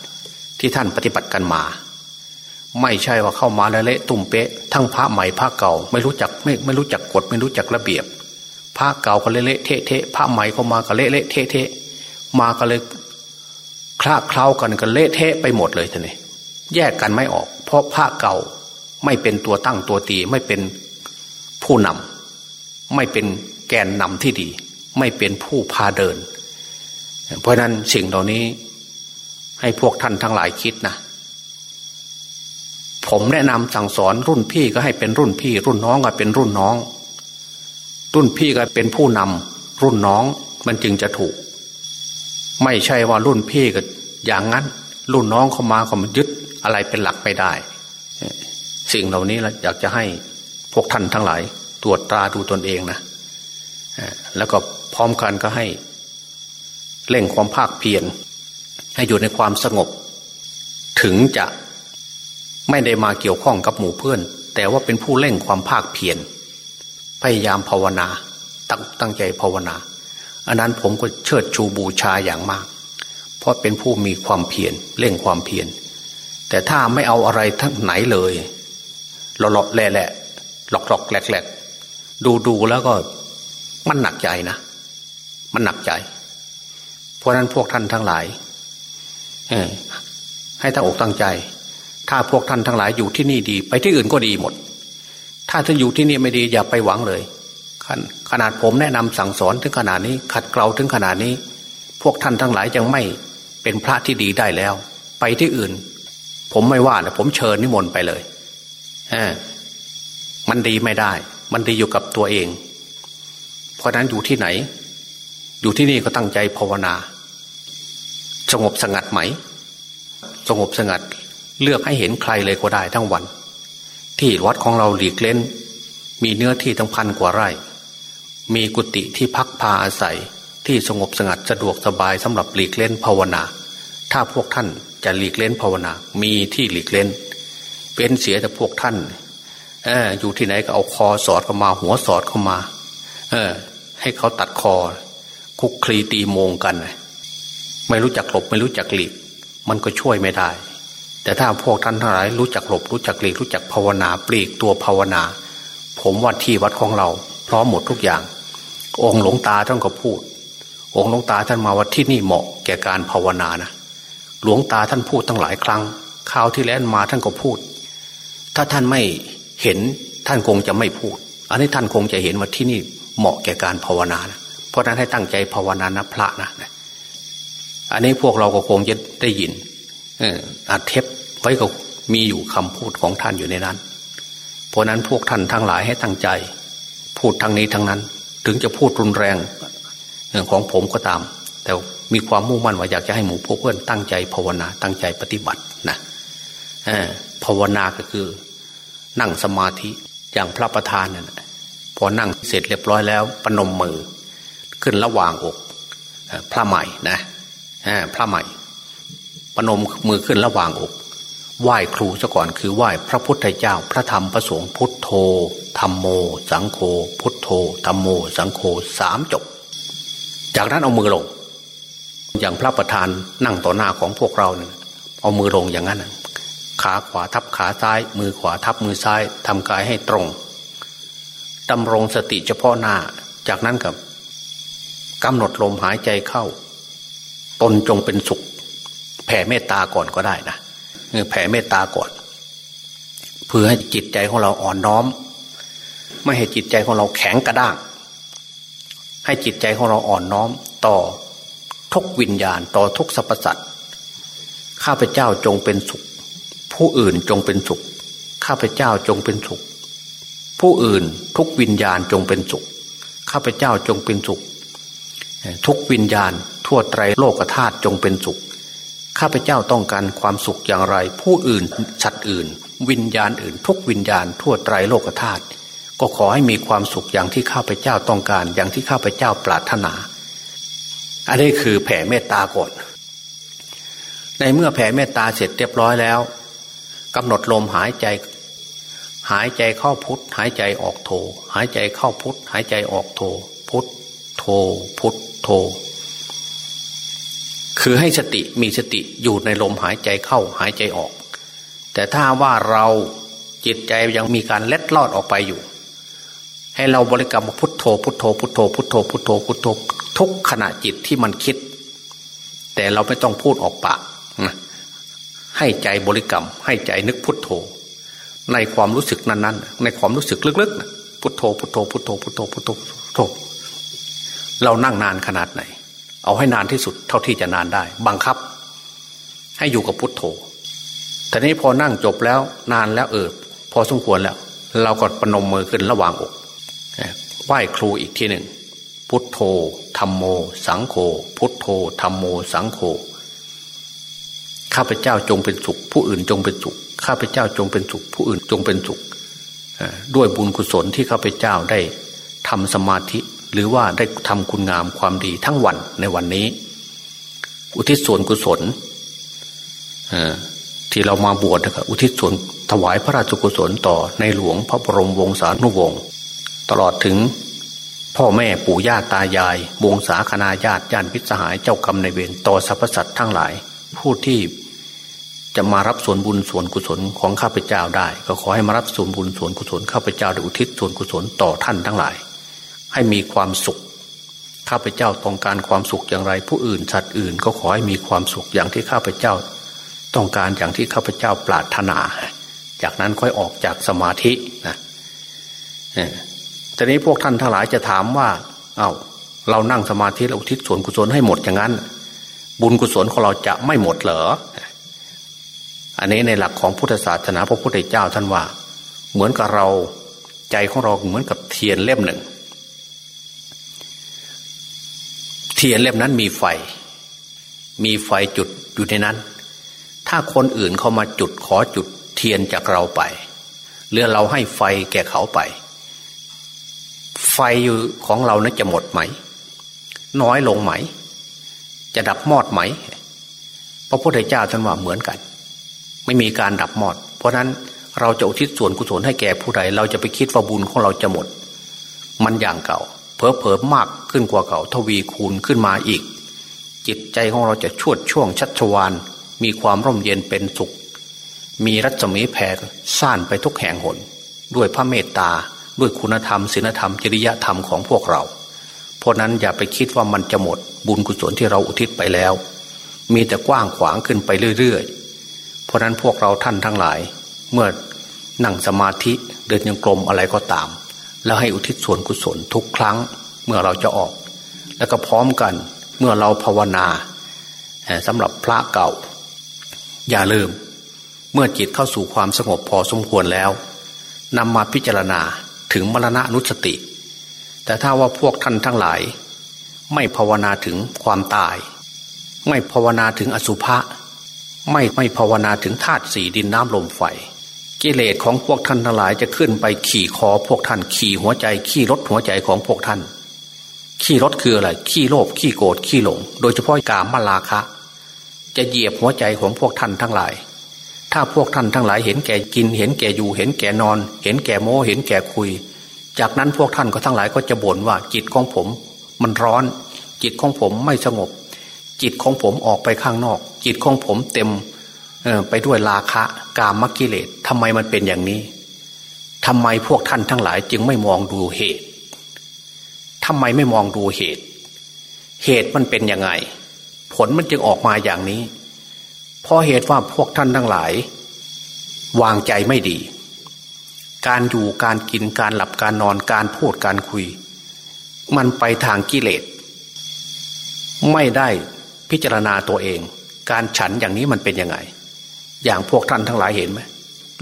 A: ที่ท่านปฏิบัติกันมา ไม่ใช่ว่าเข้ามาแล้วเละตุ่มเป๊ะ ทั้งพระใหม่พระเก่า ไม่รู้จักไม่ไม่รู้จักกฎไม่รู้จักระเบียบ ระเก่าก็เละเทะเทะพระใหม่เข้ามาก็เละเละเทะเทะมาก็เลยคลาเคล้ากันก็เละเทะไปหมดเลยท่านนี่แยกกันไม่ออก เพราะพระเก่าไม่เป็นตัวตั้งตัวตีไม่เป็นผู้นำไม่เป็นแกนนำที่ดี ไม่เป็นผู้พาเดิน เพราะนั้นสิ่งเหล่านี้ให้พวกท่านทั้งหลายคิดนะผมแนะนำสั่งสอนรุ่นพี่ก็ให้เป็นรุ่นพี่ รุ่นน้องก็เป็นรุ่นน้อง รุ่นพี่ก็เป็นผู้นำรุ่นน้องมันจึงจะถูก ไม่ใช่ว่ารุ่นพี่ก็อย่างนั้น รุ่นน้องเข้ามาก็มันยึดอะไรเป็นหลักไม่ได้ สิ่งเหล่านี้เราอยากจะให้พวกท่านทั้งหลาย ตรวจตราดูตนเองนะแล้วก็พร้อมกันก็ให้เร่งความภาคเพียรให้อยู่ในความสงบ ถึงจะไม่ได้มาเกี่ยวข้องกับหมู่เพื่อน แต่ว่าเป็นผู้เร่งความภาคเพียร พยายามภาวนาตั้งตั้งใจภาวนา อันนั้นผมก็เชิดชูบูชาอย่างมาก เพราะเป็นผู้มีความเพียรเร่งความเพียรแต่ถ้าไม่เอาอะไรทั้งไหนเลยหลอกแหละแหละหลอกหลอกแหลกแหลกดูดูแล้วก็มันหนักใจนะ มันหนักใจ เพราะนั้นพวกท่านทั้งหลายให้ตั้งอกตั้งใจ ถ้าพวกท่านทั้งหลายอยู่ที่นี่ดี ไปที่อื่นก็ดีหมด ถ้าท่านอยู่ที่นี่ไม่ดีอย่าไปหวังเลยขนาดผมแนะนำสั่งสอนถึงขนาดนี้ ขัดเกลาถึงขนาดนี้ พวกท่านทั้งหลายยังไม่เป็นพระที่ดีได้แล้ว ไปที่อื่น ผมไม่ว่านะผมเชิญนิมนต์ไปเลยอมันดีไม่ได้ มันดีอยู่กับตัวเอง เพราะนั้นอยู่ที่ไหน อยู่ที่นี่ก็ตั้งใจภาวนา สงบสงัดไหม สงบสงัด เลือกให้เห็นใครเลยก็ได้ทั้งวัน ที่วัดของเราหลีกเล่นมีเนื้อที่ตั้งพันกว่าไร่ มีกุฏิที่พักพาอาศัยที่สงบสงัดสะดวกสบายสำหรับหลีกเล่นภาวนา ถ้าพวกท่านจะหลีกเล่นภาวนา มีที่หลีกเล่น เป็นเสียแต่พวกท่านอออยู่ที่ไหนก็เอาคอสอดเข้ามา หัวสอดเข้ามา เออ ให้เขาตัดคอ คุกคลีตีโมงกัน ไม่รู้จักหลบไม่รู้จักหลีก มันก็ช่วยไม่ได้ แต่ถ้าพวกท่านทั้งหลายรู้จักหลบรู้จักหลีกรู้จักภาวนาปลีกตัวภาวนา ผมว่าที่วัดของเรา พร้อมหมดทุกอย่าง องค์หลวงตาท่านก็พูด องค์หลวงตาท่านมาว่าที่นี่เหมาะแก่การภาวนานะหลวงตาท่านพูดตั้งหลายครั้งคราวที่แล้วมาท่านก็พูด ถ้าท่านไม่เห็นท่านคงจะไม่พูด อันนี้ท่านคงจะเห็นว่าที่นี่เหมาะแก่การภาวนานะเพราะนั้นให้ตั้งใจภาวนานะพระนะอันนี้พวกเราก็คงจะได้ยินอัดเทป ไว้ก็มีอยู่คำพูดของท่านอยู่ในนั้น เพราะนั้นพวกท่านทั้งหลายให้ตั้งใจ พูดทางนี้ทั้งนั้น ถึงจะพูดรุนแรงเรื่องของผมก็ตาม แต่มีความมุ่งมั่นว่าอยากจะให้หมู่พวกเพื่อนตั้งใจภาวนาตั้งใจปฏิบัตินะภาวนาก็คือ นั่งสมาธิอย่างพระประธานเนี่ยพอนั่งเสร็จเรียบร้อยแล้วปนมมือ ขึ้นระหว่างอกพระใหม่นะพระใหม่ปนมมือขึ้นระหว่างอก ไหว้ครูซะก่อนคือไหว้พระพุทธเจ้า พระธรรมพระสงฆ์พุทโธธรรมโม สังโฆพุทโธธรรมโม สังโฆสามจบ จากนั้นเอามือลง อย่างพระประธานนั่งต่อหน้าของพวกเราเนี่ยเอามือลงอย่างนั้นขาขวาทับขาซ้าย มือขวาทับมือซ้ายทำกายให้ตรงดำรงสติเฉพาะหน้า จากนั้นกับกำหนดลมหายใจเข้า ตนจงเป็นสุข แผ่เมตตาก่อนก็ได้นะ แผ่เมตตาก่อน เพื่อให้จิตใจของเราอ่อนน้อม ไม่ให้จิตใจของเราแข็งกระด้าง ให้จิตใจของเราอ่อนน้อม ต่อทุกวิญญาณ ต่อทุกสรรพสัตว์ข้าพเจ้าจงเป็นสุข ผู้อื่นจงเป็นสุข ข้าพเจ้าจงเป็นสุข ผู้อื่นทุกวิญญาณจงเป็นสุข ข้าพเจ้าจงเป็นสุข ทุกวิญญาณทั่วไตรโลกธาตุจงเป็นสุข ข้าพเจ้าต้องการความสุขอย่างไร ผู้อื่นชัดอื่น วิญญาณอื่น ทุกวิญญาณทั่วไตรโลกธาตุก็ขอให้มีความสุขอย่างที่ข้าพเจ้าต้องการ อย่างที่ข้าพเจ้าปรารถนา อันนี้คือแผ่เมตตาก่อนในเมื่อแผ่เมตตาเสร็จเรียบร้อยแล้วกำหนดลมหายใจ หายใจเข้าพุทธหายใจออกโท หายใจเข้าพุทธหายใจออกโท พุทโท พุทโท คือให้สติมีสติอยู่ในลมหายใจเข้าหายใจออก แต่ถ้าว่าเราจิตใจยังมีการเล็ดลอดออกไปอยู่ ให้เราบริกรรมพุทโธพุทโธพุทโธพุทโธพุทโธพุทโธทุกขณะจิตที่มันคิด แต่เราไม่ต้องพูดออกปากให้ใจบริกรรม ให้ใจนึกพุทโธ ในความรู้สึกนั้นๆ ในความรู้สึกลึกๆพุทโธพุทโธพุทโธพุทโธพุทโธพุทโธเรานั่งนานขนาดไหน เอาให้นานที่สุดเท่าที่จะนานได้ บังคับ ให้อยู่กับพุทโธแต่นี้พอนั่งจบแล้วนานแล้วเออพอสมควรแล้ว เราก็ปนมมือขึ้นระหว่างอกไหว้ครูอีกทีหนึ่งพุทโธธรรมโม สังโฆพุทโธธรรมโม สังโฆข้าพเจ้าจงเป็นสุข ผู้อื่นจงเป็นสุขข้าพเจ้าจงเป็นสุข ผู้อื่นจงเป็นสุขด้วยบุญกุศลที่ข้าพเจ้าได้ทำสมาธิ หรือว่าได้ทำคุณงามความดีทั้งวันในวันนี้ อุทิศส่วนกุศลที่เรามาบวชนะครับอุทิศส่วนถวายพระราชกุศลต่อในหลวงพระบรมวงศานุวงศ์ตลอดถึงพ่อแม่ปู่ย่าตายาย วงศาคณาญาติญาติพิสหายเจ้ากรรมในเวรต่อสรรพสัตว์ทั้งหลาย ผู้ที่จะมารับส่วนบุญส่วนกุศลของข้าพเจ้าได้ ก็ขอให้มารับส่วนบุญส่วนกุศลข้าพเจ้าได้อุทิศส่วนกุศลต่อท่านทั้งหลาย ให้มีความสุข ข้าพเจ้าต้องการความสุขอย่างไร ผู้อื่นสัตว์อื่นก็ขอให้มีความสุขอย่างที่ข้าพเจ้า ต้องการอย่างที่ข้าพเจ้าปรารถนา จากนั้นค่อยออกจากสมาธินะทีนี้พวกท่านทั้งหลายจะถามว่า เอา้า เรานั่งสมาธิเราอุทิศส่วนกุศลให้หมดอย่างนั้น บุญกุศลของเราจะไม่หมดเหรอ อันนี้ในหลักของพุทธศาสนาพระพุทธเจ้าท่านว่า เหมือนกับเราใจของเราเหมือนกับเทียนเล่มหนึ่ง เทียนเล่มนั้นมีไฟ มีไฟจุดอยู่ในนั้น ถ้าคนอื่นเขามาจุดขอจุดเทียนจากเราไปหรือเราให้ไฟแก่เขาไป ไฟอยู่ของเรานะจะหมดไหม น้อยลงไหม จะดับมอดไหมพระพุทธเจ้าท่านว่าเหมือนกัน ไม่มีการดับมอด เพราะนั้นเราจะอุทิศส่วนกุศลให้แก่ผู้ใด เราจะไปคิดว่าบุญของเราจะหมด มันอย่างเก่า เพอเพอมากขึ้นกว่าเก่าทวีคูณขึ้นมาอีก จิตใจของเราจะชวดช่วงชัชวานมีความร่มเย็นเป็นสุข มีรัศมีแผ่ซ่านไปทุกแห่งหน ด้วยพระเมตตาด้วยคุณธรรมศีลธรรมจริยธรรมของพวกเรา เพราะนั้นอย่าไปคิดว่ามันจะหมดบุญกุศลที่เราอุทิศไปแล้ว มีแต่กว้างขวางขึ้นไปเรื่อยๆ เพราะนั้นพวกเราท่านทั้งหลาย เมื่อนั่งสมาธิเดินยังกลมอะไรก็ตาม แล้วให้อุทิศส่วนกุศลทุกครั้งเมื่อเราจะออก แล้วก็พร้อมกันเมื่อเราภาวนาสำหรับพระเก่า อย่าลืม เมื่อจิตเข้าสู่ความสงบพอสมควรแล้วนำมาพิจารณาถึงมรณะนุสติ แต่ถ้าว่าพวกท่านทั้งหลาย ไม่ภาวนาถึงความตาย ไม่ภาวนาถึงอสุภะไม่ไม่ภาวนาถึงธาตุสีดินน้ำลมไฟ กิเลสของพวกท่านทั้งหลายจะขึ้นไปขี่คอพวกท่าน ขี่หัวใจ ขี่รถหัวใจของพวกท่าน ขี่รถคืออะไร ขี่โลภขี่โกรธขี่หลง โดยเฉพาะกามมาลาคะ จะเหยียบหัวใจของพวกท่านทั้งหลาย ถ้าพวกท่านทั้งหลายเห็นแก่กิน เห็นแก่อยู่ เห็นแก่นอน เห็นแก่โม้เห็นแก่คุย จากนั้นพวกท่านก็ทั้งหลายก็จะบ่นว่าจิตของผม มันร้อน จิตของผมไม่สงบ จิตของผมออกไปข้างนอก จิตของผมเต็ม ไปด้วยราคะกามกิเลสทำไมมันเป็นอย่างนี้ทำไมพวกท่านทั้งหลาย จึงไม่มองดูเหตุทำไมไม่มองดูเหตุ เหตุมันเป็นยังไง ผลมันจึงออกมาอย่างนี้เพราะเหตุว่าพวกท่านทั้งหลาย วางใจไม่ดี การอยู่การกินการหลับการนอนการพูดการคุย มันไปทางกิเลสไม่ได้พิจารณาตัวเอง การฉันอย่างนี้มันเป็นยังไง อย่างพวกท่านทั้งหลายเห็นไหม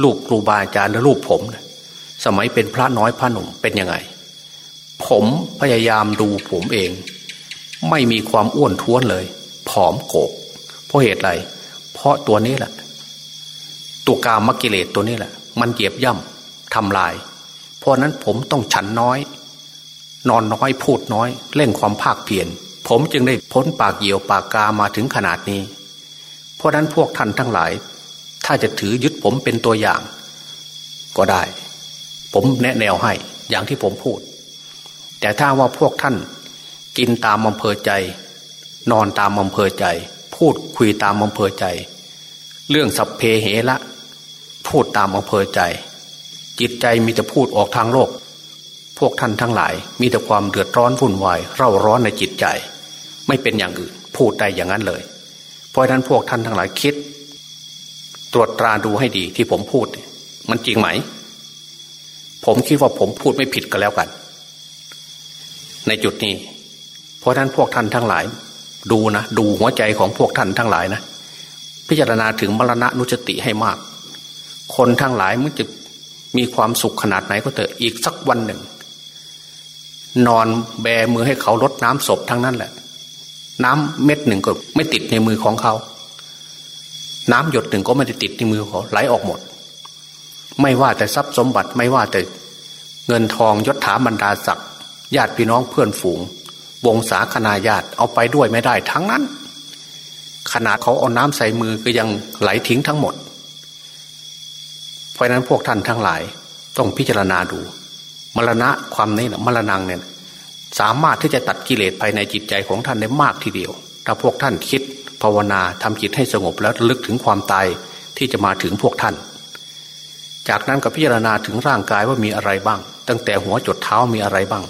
A: ลูกครูบาอาจารย์และลูกผมนะสมัยเป็นพระน้อยพระหนุ่มเป็นยังไง ผมพยายามดูผมเอง ไม่มีความอ้วนท้วนเลย ผอมโกกเพราะเหตุไร เพราะตัวนี้แหละ ตัวกามกิเลสตัวนี้แหละ มันเหยียบย่ำทำลาย เพราะนั้นผมต้องฉันน้อย นอนน้อยพูดน้อย เร่งความภาคเพียรผมจึงได้พ้นปากเหี่ยวปากกามาถึงขนาดนี้ เพราะนั้นพวกท่านทั้งหลาย ถ้าจะถือยึดผมเป็นตัวอย่าง ก็ได้ ผมแนะแนวให้ อย่างที่ผมพูด แต่ถ้าว่าพวกท่านกินตามอำเภอใจ นอนตามอำเภอใจ พูดคุยตามอำเภอใจ เรื่องสัพเพเหระพูดตามอำเภอใจ จิตใจมีแต่พูดออกทางโลก พวกท่านทั้งหลาย มีแต่ความเดือดร้อนวุ่นวายเร่าร้อนในจิตใจ ไม่เป็นอย่างอื่น พูดได้อย่างนั้นเลย เพราะฉะนั้นพวกท่านทั้งหลายคิด ตรวจตราดูให้ดีที่ผมพูด มันจริงไหม ผมคิดว่าผมพูดไม่ผิดก็แล้วกัน ในจุดนี้ เพราะนั้นพวกท่านทั้งหลาย ดูนะ ดูหัวใจของพวกท่านทั้งหลายนะพิจารณาถึงมรณะนุจติให้มาก คนทั้งหลายมันจะมีความสุขขนาดไหนก็เถอะอีกสักวันหนึ่ง นอนแบมือให้เขาลดน้ำศพทั้งนั้นแหละ น้ำเม็ดหนึ่งก็ไม่ติดในมือของเขา น้ำหยดหนึ่งก็ไม่ได้ติดในมือเขาไหลออกหมด ไม่ว่าแต่ทรัพย์สมบัติไม่ว่าแต่เงินทองยศถาบรรดาศักดิ์ญาติพี่น้องเพื่อนฝูง วงศาคณาญาติเอาไปด้วยไม่ได้ทั้งนั้น ขนาดเขาเอาน้ำใส่มือก็ยังไหลทิ้งทั้งหมด เพราะนั้นพวกท่านทั้งหลายต้องพิจารณาดู มรณะความนี้นะมรณงเนี่ยสามารถที่จะตัดกิเลสภายในจิตใจของท่านได้มากทีเดียว ถ้าพวกท่านคิด ภาวนาทำจิตให้สงบแล้วลึกถึงความตายที่จะมาถึงพวกท่าน จากนั้นก็พิจารณาถึงร่างกายว่ามีอะไรบ้าง ตั้งแต่หัวจดเท้ามีอะไรบ้าง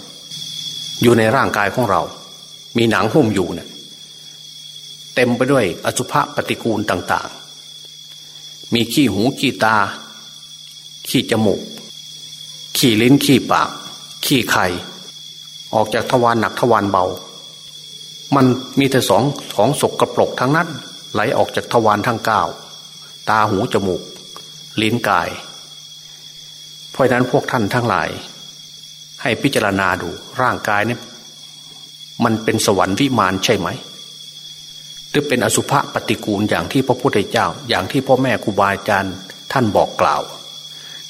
A: อยู่ในร่างกายของเรา มีหนังหุ้มอยู่เนะี่ยเต็มไปด้วยอสุภะปฏิกูลต่าง ๆ มีขี้หูขี้ตา ขี้จมูก ขี้ลิ้นขี้ปาก ขี้ไข่ ออกจากทวารหนักทวารเบา มันมีแต่สองสองศกกระปรกทั้งนั้น ไหลออกจากทวารทั้งเก้าตาหูจมูก ลิ้นกาย เพราะนั้นพวกท่านทั้งหลาย ให้พิจารณาดูร่างกายเนี่ยมันเป็นสวรรค์วิมานใช่ไหม หรือเป็นอสุภะปฏิกูลอย่างที่พระพุทธเจ้า อย่างที่พ่อแม่ครูบาอาจารย์ท่านบอกกล่าว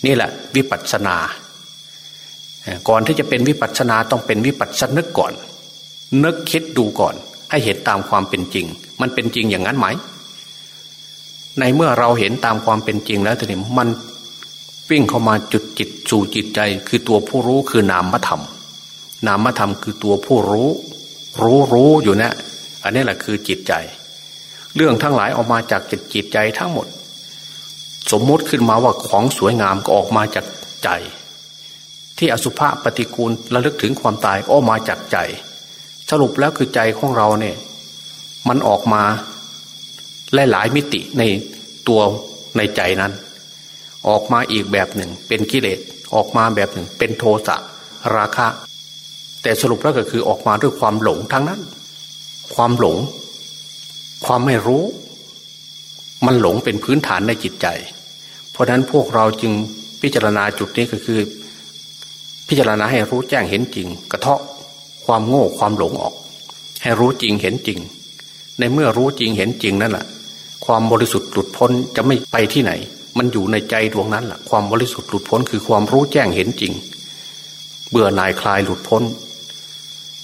A: นี่แหละวิปัสสนา ก่อนที่จะเป็นวิปัสสนาต้องเป็นวิปัสสนึกก่อน นึกคิดดูก่อน ให้เห็นตามความเป็นจริง มันเป็นจริงอย่างนั้นไหม ในเมื่อเราเห็นตามความเป็นจริงแล้วทีนี้มันวิ่งเข้ามาจุดจิตสู่จิตใจ คือตัวผู้รู้คือนามธรรม นามธรรมคือตัวผู้รู้ รู้รู้อยู่เนะอันนี้แหละคือจิตใจ เรื่องทั้งหลายออกมาจากจิตจิตใจทั้งหมด สมมติขึ้นมาว่าของสวยงามก็ออกมาจากใจ ที่อสุภะปฏิกูลระลึกถึงความตายก็ออกมาจากใจ สรุปแล้วคือใจของเราเนี่ย มันออกมาหลายๆมิติในตัวในใจนั้น ออกมาอีกแบบหนึ่ง เป็นกิเลสออกมาแบบหนึ่ง เป็นโทสะราคะ แต่สรุปแล้วก็คือออกมาด้วยความหลงทั้งนั้น ความหลง ความไม่รู้ มันหลงเป็นพื้นฐานในจิตใจ เพราะนั้นพวกเราจึงพิจารณาจุดนี้ก็คือ พิจารณาให้รู้แจ้งเห็นจริง กระเทาะ ความโง่ความหลงออก ให้รู้จริงเห็นจริง ในเมื่อรู้จริงเห็นจริงนั่นแหละความบริสุทธิ์หลุดพ้นจะไม่ไปที่ไหน มันอยู่ในใจดวงนั้นแหละความบริสุทธิ์หลุดพ้นคือความรู้แจ้งเห็นจริง เบื่อหน่ายคลายหลุดพ้น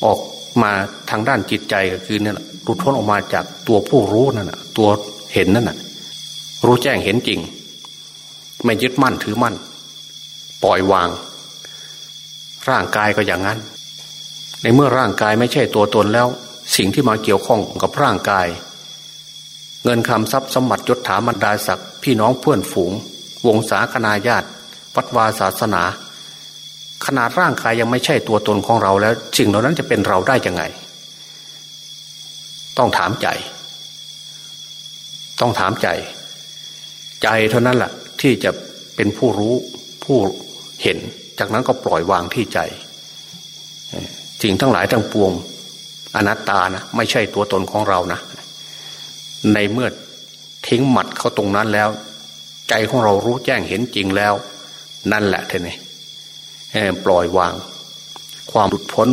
A: ออกมาทางด้านจิตใจก็คือเนี่ยหลุดพ้นออกมาจากตัวผู้รู้นั่นแหะตัวเห็นนั่นแหะรู้แจ้งเห็นจริง ไม่ยึดมั่นถือมั่น ปล่อยวาง ร่างกายก็อย่างนั้น ในเมื่อร่างกายไม่ใช่ตัวตนแล้ว สิ่งที่มาเกี่ยวข้องกับร่างกาย เงินคำทรัพย์สมบัติยศถาบรรดาศักดิ์พี่น้องเพื่อนฝูง วงศาคณาญาติวัดวาศาสนา ขนาดร่างกายยังไม่ใช่ตัวตนของเราแล้ว สิ่งเหล่านั้นจะเป็นเราได้ยังไง ต้องถามใจ ต้องถามใจ ใจเท่านั้นแหละที่จะเป็นผู้รู้ผู้เห็น จากนั้นก็ปล่อยวางที่ใจ สิ่งทั้งหลายทั้งปวง อนัตตานะไม่ใช่ตัวตนของเรานะ ในเมื่อทิ้งหมัดเขาตรงนั้นแล้ว ใจของเรารู้แจ้งเห็นจริงแล้ว นั่นแหละเท่นี่ปล่อยวาง ความหลุดพ้น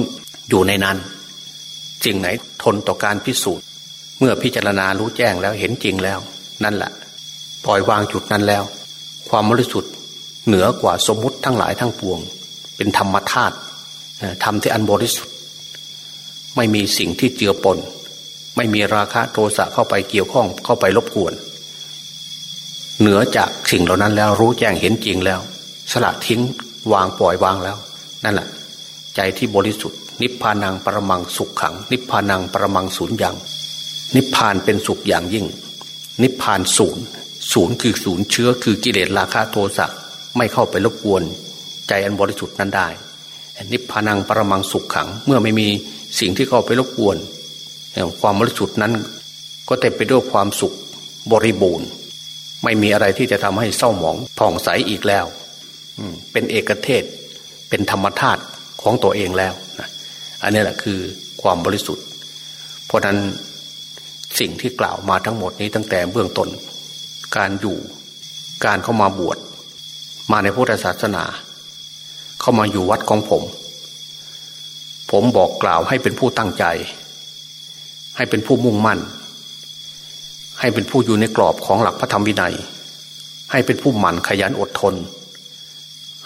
A: อยู่ในนั้นจริงไหนทนต่อการพิสูจน์ เมื่อพิจารณารู้แจ้งแล้วเห็นจริงแล้ว นั่นแหละปล่อยวางจุดนั้นแล้ว ความบริสุทธิ์เหนือกว่าสมมุติทั้งหลายทั้งปวง เป็นธรรมธาตุ ธรรมที่อันบริสุทธิ์ ไม่มีสิ่งที่เจือปน ไม่มีราคะโทสะเข้าไปเกี่ยวข้องเข้าไปรบกวน เหนือจากสิ่งเหล่านั้นแล้วรู้แจ้งเห็นจริงแล้ว สละทิ้งวางปล่อยวางแล้ว นั่นแหละใจที่บริสุทธิ์ นิพพานังประมังสุขขัง นิพพานังประมังศูนย์อย่าง นิพพานเป็นสุขอย่างยิ่ง นิพพานศูนย์ศูนย์คือศูนย์เชื้อคือกิเลสราคะโทสะไม่เข้าไปรบกวน ใจอันบริสุทธิ์นั้นได้ นิพพานังประมังสุขขัง เมื่อไม่มีสิ่งที่เข้าไปรบกวน ความบริสุทธิ์นั้นก็เต็มไปด้วยความสุขบริบูรณ์ ไม่มีอะไรที่จะทำให้เศร้าหมองผ่องใสอีกแล้วเป็นเอกเทศ เป็นธรรมธาตุของตัวเองแล้วอันนี้แหละคือความบริสุทธิ์ เพราะนั้นสิ่งที่กล่าวมาทั้งหมดนี้ตั้งแต่เบื้องต้น การอยู่การเข้ามาบวชมาในพุทธศาสนา เข้ามาอยู่วัดของผม ผมบอกกล่าวให้เป็นผู้ตั้งใจ ให้เป็นผู้มุ่งมั่น ให้เป็นผู้อยู่ในกรอบของหลักพระธรรมวินัย ให้เป็นผู้หมั่นขยันอดทน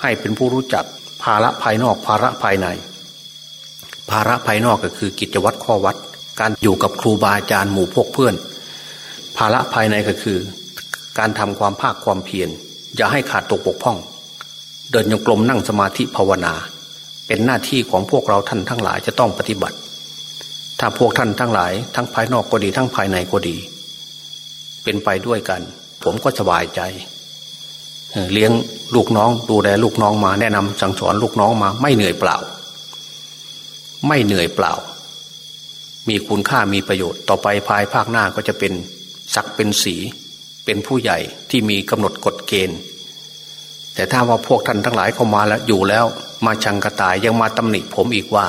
A: ให้เป็นผู้รู้จักภาระภายนอกภาระภายใน ภาระภายนอกก็คือกิจวัตรข้อวัด การอยู่กับครูบาอาจารย์หมู่พวกเพื่อน ภาระภายในก็คือ การทำความภาคความเพียรอย่าให้ขาดตกบกพร่อง เดินยงกลมนั่งสมาธิภาวนา เป็นหน้าที่ของพวกเราท่านทั้งหลายจะต้องปฏิบัติ ถ้าพวกท่านทั้งหลาย ทั้งภายนอกก็ดี ทั้งภายในก็ดี เป็นไปด้วยกัน ผมก็สบายใจเลี้ยงลูกน้องดูแลลูกน้องมาแนะนำสั่งสอนลูกน้องมา ไม่เหนื่อยเปล่า ไม่เหนื่อยเปล่า มีคุณค่ามีประโยชน์ต่อไปภายภาคหน้าก็จะเป็นศักเป็นสี เป็นผู้ใหญ่ที่มีกำหนดกฎเกณฑ์ แต่ถ้าว่าพวกท่านทั้งหลายเข้ามาแล้วอยู่แล้ว มาชังกระตายยังมาตำหนิผมอีกว่า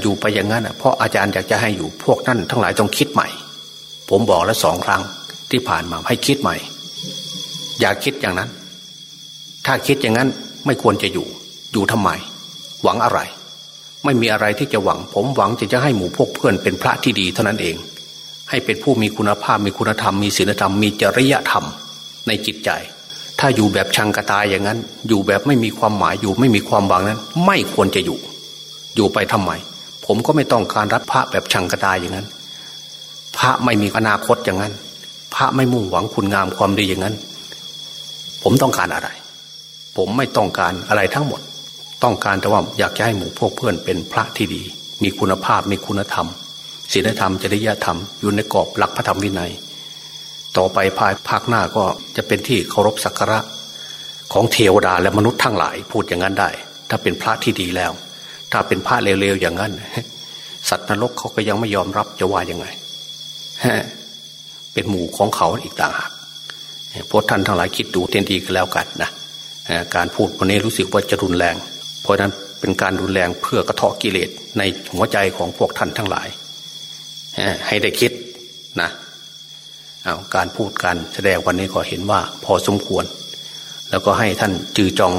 A: อยู่ไปอย่างนั้นเพราะอาจารย์อยากจะให้อยู่พวกนั่นทั้งหลายต้องคิดใหม่ ผมบอกแล้วสองครั้งที่ผ่านมาให้คิดใหม่ อย่าคิดอย่างนั้น ถ้าคิดอย่างนั้นไม่ควรจะอยู่ อยู่ทำไม หวังอะไร ไม่มีอะไรที่จะหวัง ผมหวังจะจะให้หมู่พวกเพื่อนเป็นพระที่ดีเท่านั้นเอง ให้เป็นผู้มีคุณภาพมีคุณธรรม มีศีลธรรมมีจริยธรรมในจิตใจ ถ้าอยู่แบบชังกระตายอย่างนั้น อยู่แบบไม่มีความหมายอยู่ไม่มีความหวังนั้น ไม่ควรจะอยู่ อยู่ไปทำไม ผมก็ไม่ต้องการรับพระแบบชังกระตายอย่างนั้น พระไม่มีอนาคตอย่างนั้น พระไม่มุ่งหวังคุณงามความดีอย่างนั้น ผมต้องการอะไร ผมไม่ต้องการอะไรทั้งหมด ต้องการแต่ว่าอยากจะให้หมู่พวกเพื่อนเป็นพระที่ดี มีคุณภาพมีคุณธรรมศีลธรรมจริยธรรมอยู่ในกรอบหลักพระธรรมวินัย ต่อไปภายภาคหน้าก็จะเป็นที่เคารพสักการะของเทวดาและมนุษย์ทั้งหลาย พูดอย่างนั้นได้ ถ้าเป็นพระที่ดีแล้ว ถ้าเป็นพระเลวๆอย่างนั้น สัตว์นรกเขาก็ยังไม่ยอมรับจะว่ายังไงเป็นหมู่ของเขาอีกต่างหากพวกท่านทั้งหลายคิดดูเต็มทีกันแล้วกันนะการพูดวันนี้รู้สึกว่าจะรุนแรง เพราะนั้นเป็นการรุนแรงเพื่อกระเทาะกิเลสในหัวใจของพวกท่านทั้งหลายให้ได้คิดนะ เอาการพูดการแสดงวันนี้ก็เห็นว่าพอสมควร แล้วก็ให้ท่านจือจอง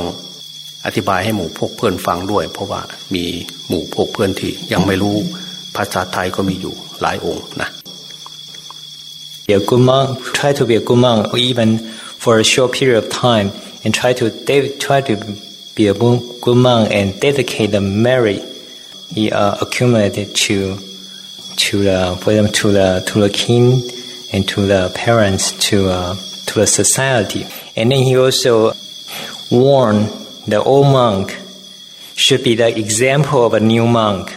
A: อธิบายให้หมู่พวกเพื่อนฟังด้วย เพราะว่ามีหมู่พวกเพื่อนที่ยังไม่รู้ภาษาไทยก็มีอยู่หลายองค์นะ
B: Be a good monk. Try to be a good monk, even for a short period of time, and try to try to be a good monk and dedicate the merit he uh, accumulated to to the for them to the to the king and to the parents to uh, to the society. And then he also warned the old monk should be the example of a new monk.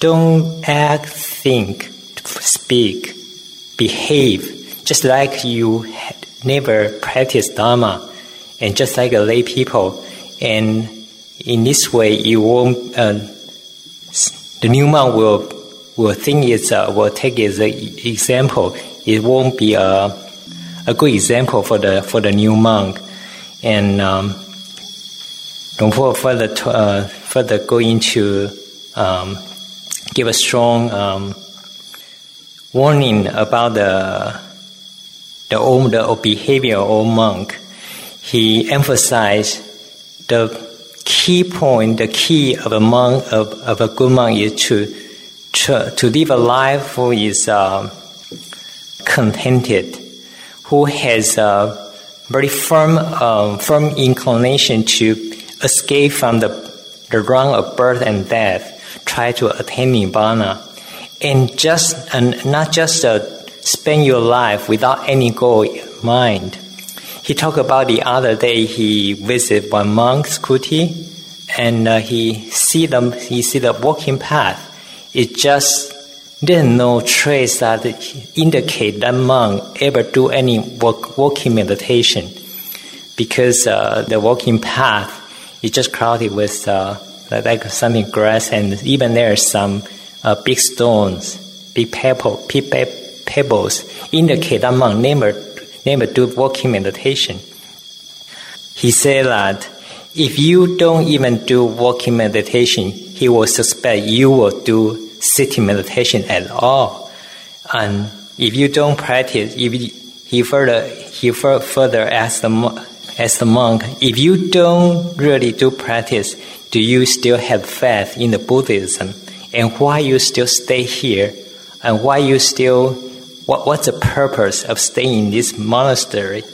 B: Don't act, think, speak, behave just like you never practiced Dharma, and just like a lay people. And in this way, you won't. Uh, the new monk will will think it's uh, will take as an example. It won't be a a good example for the for the new monk, and um, don't further uh, further go into um, give a strong um, warning about the the old the behavior of monk. He emphasized the key point, the key of a monk of, of a good monk is to to, to live a life who is uh, contented, who has a very firm, um, firm inclination to escape from the, the wrong of birth and death, try to attain nirvana, and just and not just uh, spend your life without any goal in mind. He talked about the other day he visited one monk's kuti, and uh, he see them he see the walking path it just there's no trace that indicate that monk ever do any walk, walking meditation because uh, the walking path is just crowded with uh, like something grass and even there are some uh, big stones, big pebble, pebbles indicate that monk never, never do walking meditation. He said that if you don't even do walking meditation, he will suspect you will do sitting meditation at all. And if you don't practice, if he further he further asked the asked the monk, if you don't really do practice, do you still have faith in the Buddhism? And why you still stay here? And why you still what, what's the purpose of staying in this monastery?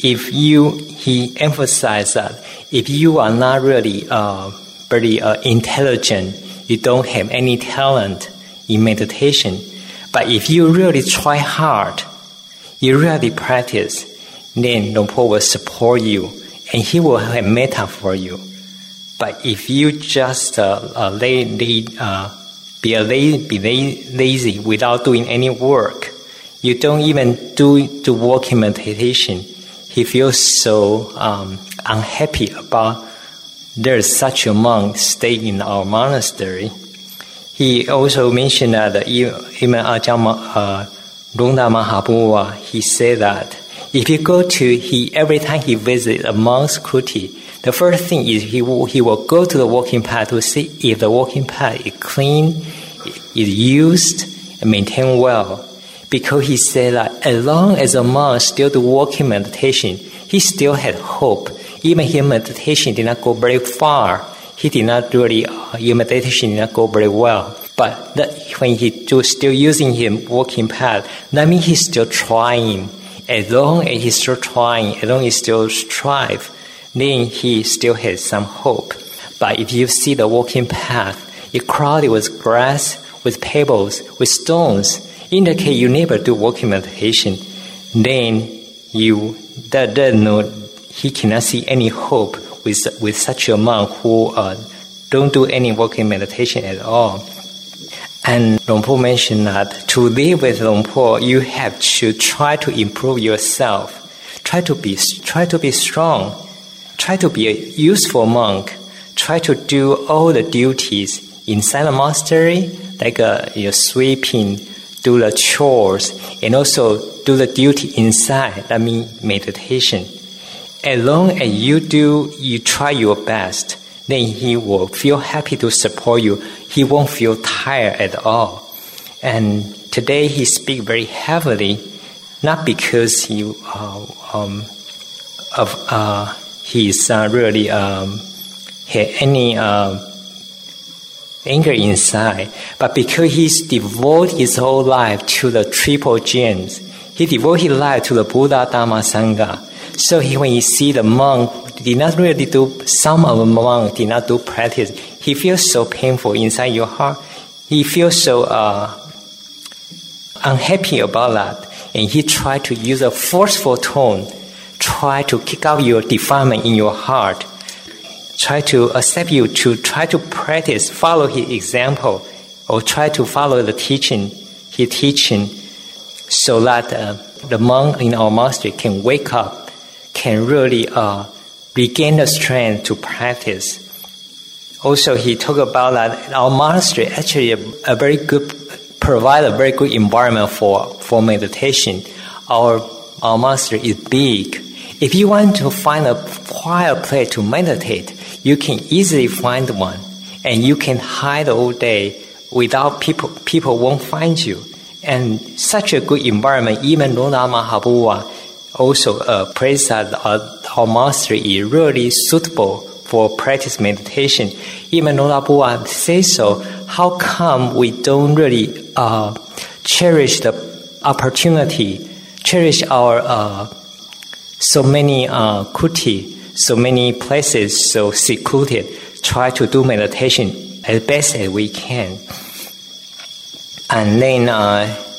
B: If you he emphasized that if you are not really uh, very uh, intelligent, you don't have any talent in meditation, but if you really try hard, you really practice, then Lumpur will support you and he will have metta for you. But if you just uh, uh, lay, lay, uh, be, a lay, be lazy without doing any work, you don't even do, do walking meditation, he feels so um, unhappy about there is such a monk stay in our monastery. He also mentioned that even Ajahn uh, Mahabhuva, he said that if you go to, he every time he visits a monk's kuti, the first thing is he will, he will go to the walking path to see if the walking path is clean, is used, and maintained well. Because he said that as long as a monk still do walking meditation, he still had hope even his meditation did not go very far. He did not really, uh, your meditation did not go very well. But that, when he do, still using his walking path, that means he's still trying. As long as he's still trying, as long as he still strive, then he still has some hope. But if you see the walking path, it's crowded with grass, with pebbles, with stones, indicate you never do walking meditation, then you that, that no, he cannot see any hope with with such a monk who uh, don't do any walking meditation at all. And Longpo mentioned that to live with Longpo, you have to try to improve yourself. Try to be try to be strong. Try to be a useful monk. Try to do all the duties inside the monastery, like uh, your sweeping, do the chores, and also do the duty inside. That means meditation. As long as you do, you try your best, then he will feel happy to support you. He won't feel tired at all. And today he speak very heavily, not because he uh, um, of uh, he's uh, really um, had any uh, anger inside, but because he's devoted his whole life to the triple gems, he devoted his life to the Buddha, Dharma, Sangha. So he, when he see the monk did not really do, some of the monk did not do practice, he feels so painful inside your heart. He feels so uh, unhappy about that, and he tried to use a forceful tone, try to kick out your defilement in your heart try to accept you to try to practice, follow his example, or try to follow the teaching, his teaching, so that uh, the monk in our monastery can wake up, can really uh, regain the strength to practice. Also, he talked about that our monastery actually a, a very good provide a very good environment for, for meditation. Our our monastery is big. If you want to find a quiet place to meditate, you can easily find one, and you can hide all day without people. People won't find you. And such a good environment, even Lona Mahabua also a place that our, our monastery is really suitable for practice meditation. Even Lona Bua says so. How come we don't really uh, cherish the opportunity, cherish our uh, so many uh, kuti, so many places so secluded, try to do meditation as best as we can. And then uh,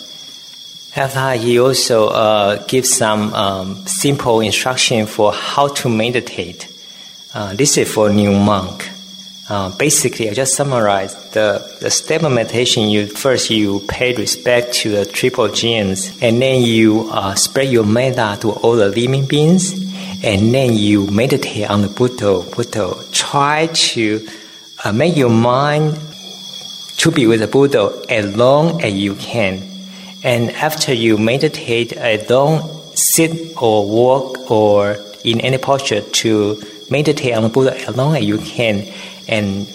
B: after he also uh, gives some um, simple instruction for how to meditate. Uh, this is for new monk. Uh, basically, I just summarize the, the step of meditation. You first you pay respect to the triple gems, and then you uh, spread your metta to all the living beings, and then you meditate on the Buddha. Buddha. Try to uh, make your mind to be with the Buddha as long as you can. And after you meditate, uh, don't sit or walk or in any posture to meditate on the Buddha as long as you can. And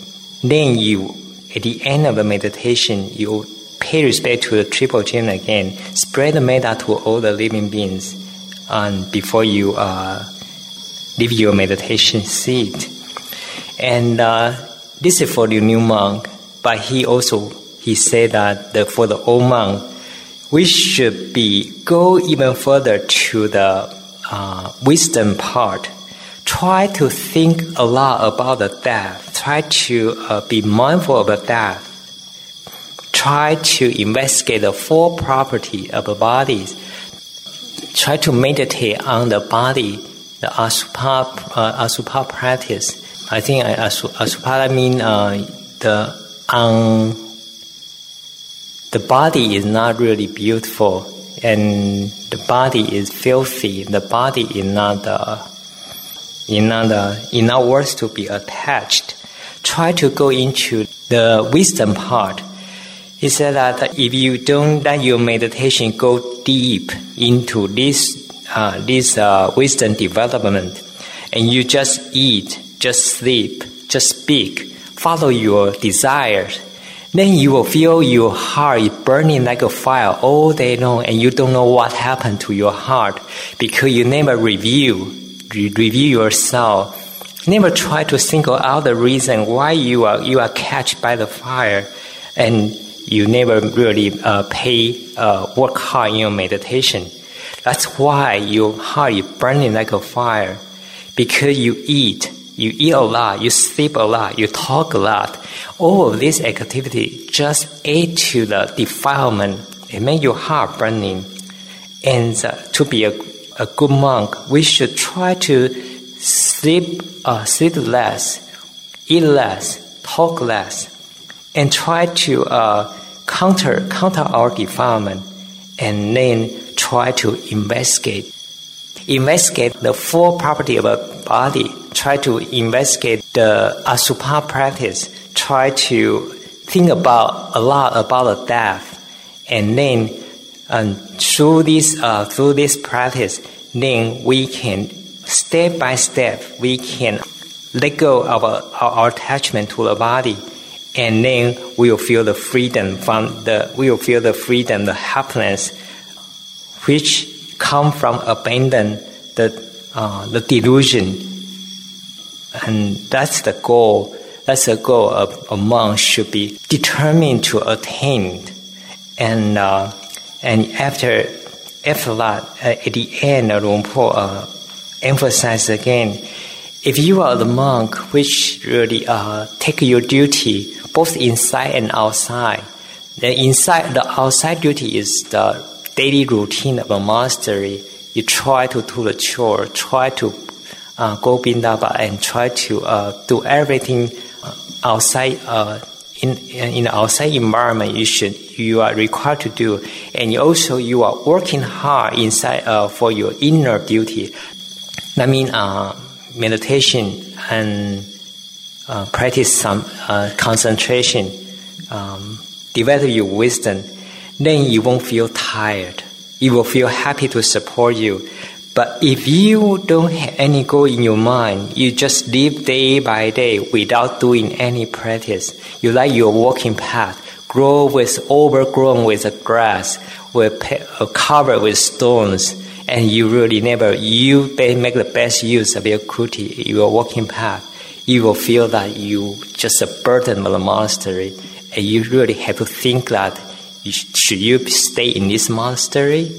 B: then you, at the end of the meditation, you pay respect to the triple gem again. Spread the metta to all the living beings and before you uh, leave your meditation seat. And uh, this is for the new monk, but he also he said that the, for the old monk, we should be go even further to the uh, wisdom part. Try to think a lot about the death. Try to uh, be mindful of the death. Try to investigate the four properties of the bodies. Try to meditate on the body, the asupa, uh, asupa practice. I think asu, asupa mean uh, the um, the body is not really beautiful and the body is filthy. The body is not uh, is not uh, not worth to be attached. Try to go into the wisdom part. He said that if you don't let your meditation go deep into this uh, this uh, wisdom development, and you just eat, just sleep, just speak, follow your desires, then you will feel your heart burning like a fire all day long, and you don't know what happened to your heart because you never review, re- review yourself. Never try to single out the reason why you are you are catched by the fire, and you never really uh, pay uh, work hard in your meditation. That's why your heart is burning like a fire, because you eat, you eat a lot, you sleep a lot, you talk a lot. All of this activity just add to the defilement. It make your heart burning. And uh, to be a, a good monk, we should try to sleep, uh, sleep less, eat less, talk less, and try to uh, counter counter our defilement, and then try to investigate investigate the full property of a body. Try to investigate the asupa practice. Try to think about a lot about the death, and then um, through this uh, through this practice, then we can step by step we can let go of our, our attachment to the body and then we will feel the freedom from the we will feel the freedom the happiness which come from abandon the uh, the delusion. And that's the goal that's the goal of a monk should be determined to attain. And uh, and after after that uh, at the end Por uh, emphasize again if you are the monk which really uh, take your duty both inside and outside the inside the outside duty is the daily routine of a monastery you try to do the chore try to uh, go bindaba and try to uh, do everything outside uh, in in outside environment you should you are required to do. And also you are working hard inside uh, for your inner duty that means uh, meditation and uh, practice some uh, concentration, um, develop your wisdom, then you won't feel tired. You will feel happy to support you. But if you don't have any goal in your mind, you just live day by day without doing any practice. You like your walking path, grow with overgrown with grass, with uh, covered with stones and you really never you make the best use of your kuti, your walking path, you will feel that you just a burden of the monastery, and you really have to think that should you stay in this monastery?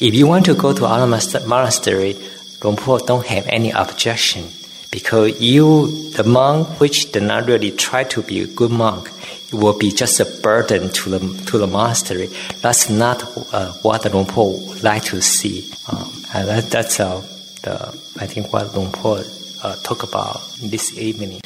B: If you want to go to other monastery, Luang Por don't have any objection because you, the monk, which did not really try to be a good monk, will be just a burden to the to the monastery. That's not uh, what Por would like to see. Um, and that, that's uh, the I think what Luang Por uh, talk about this evening.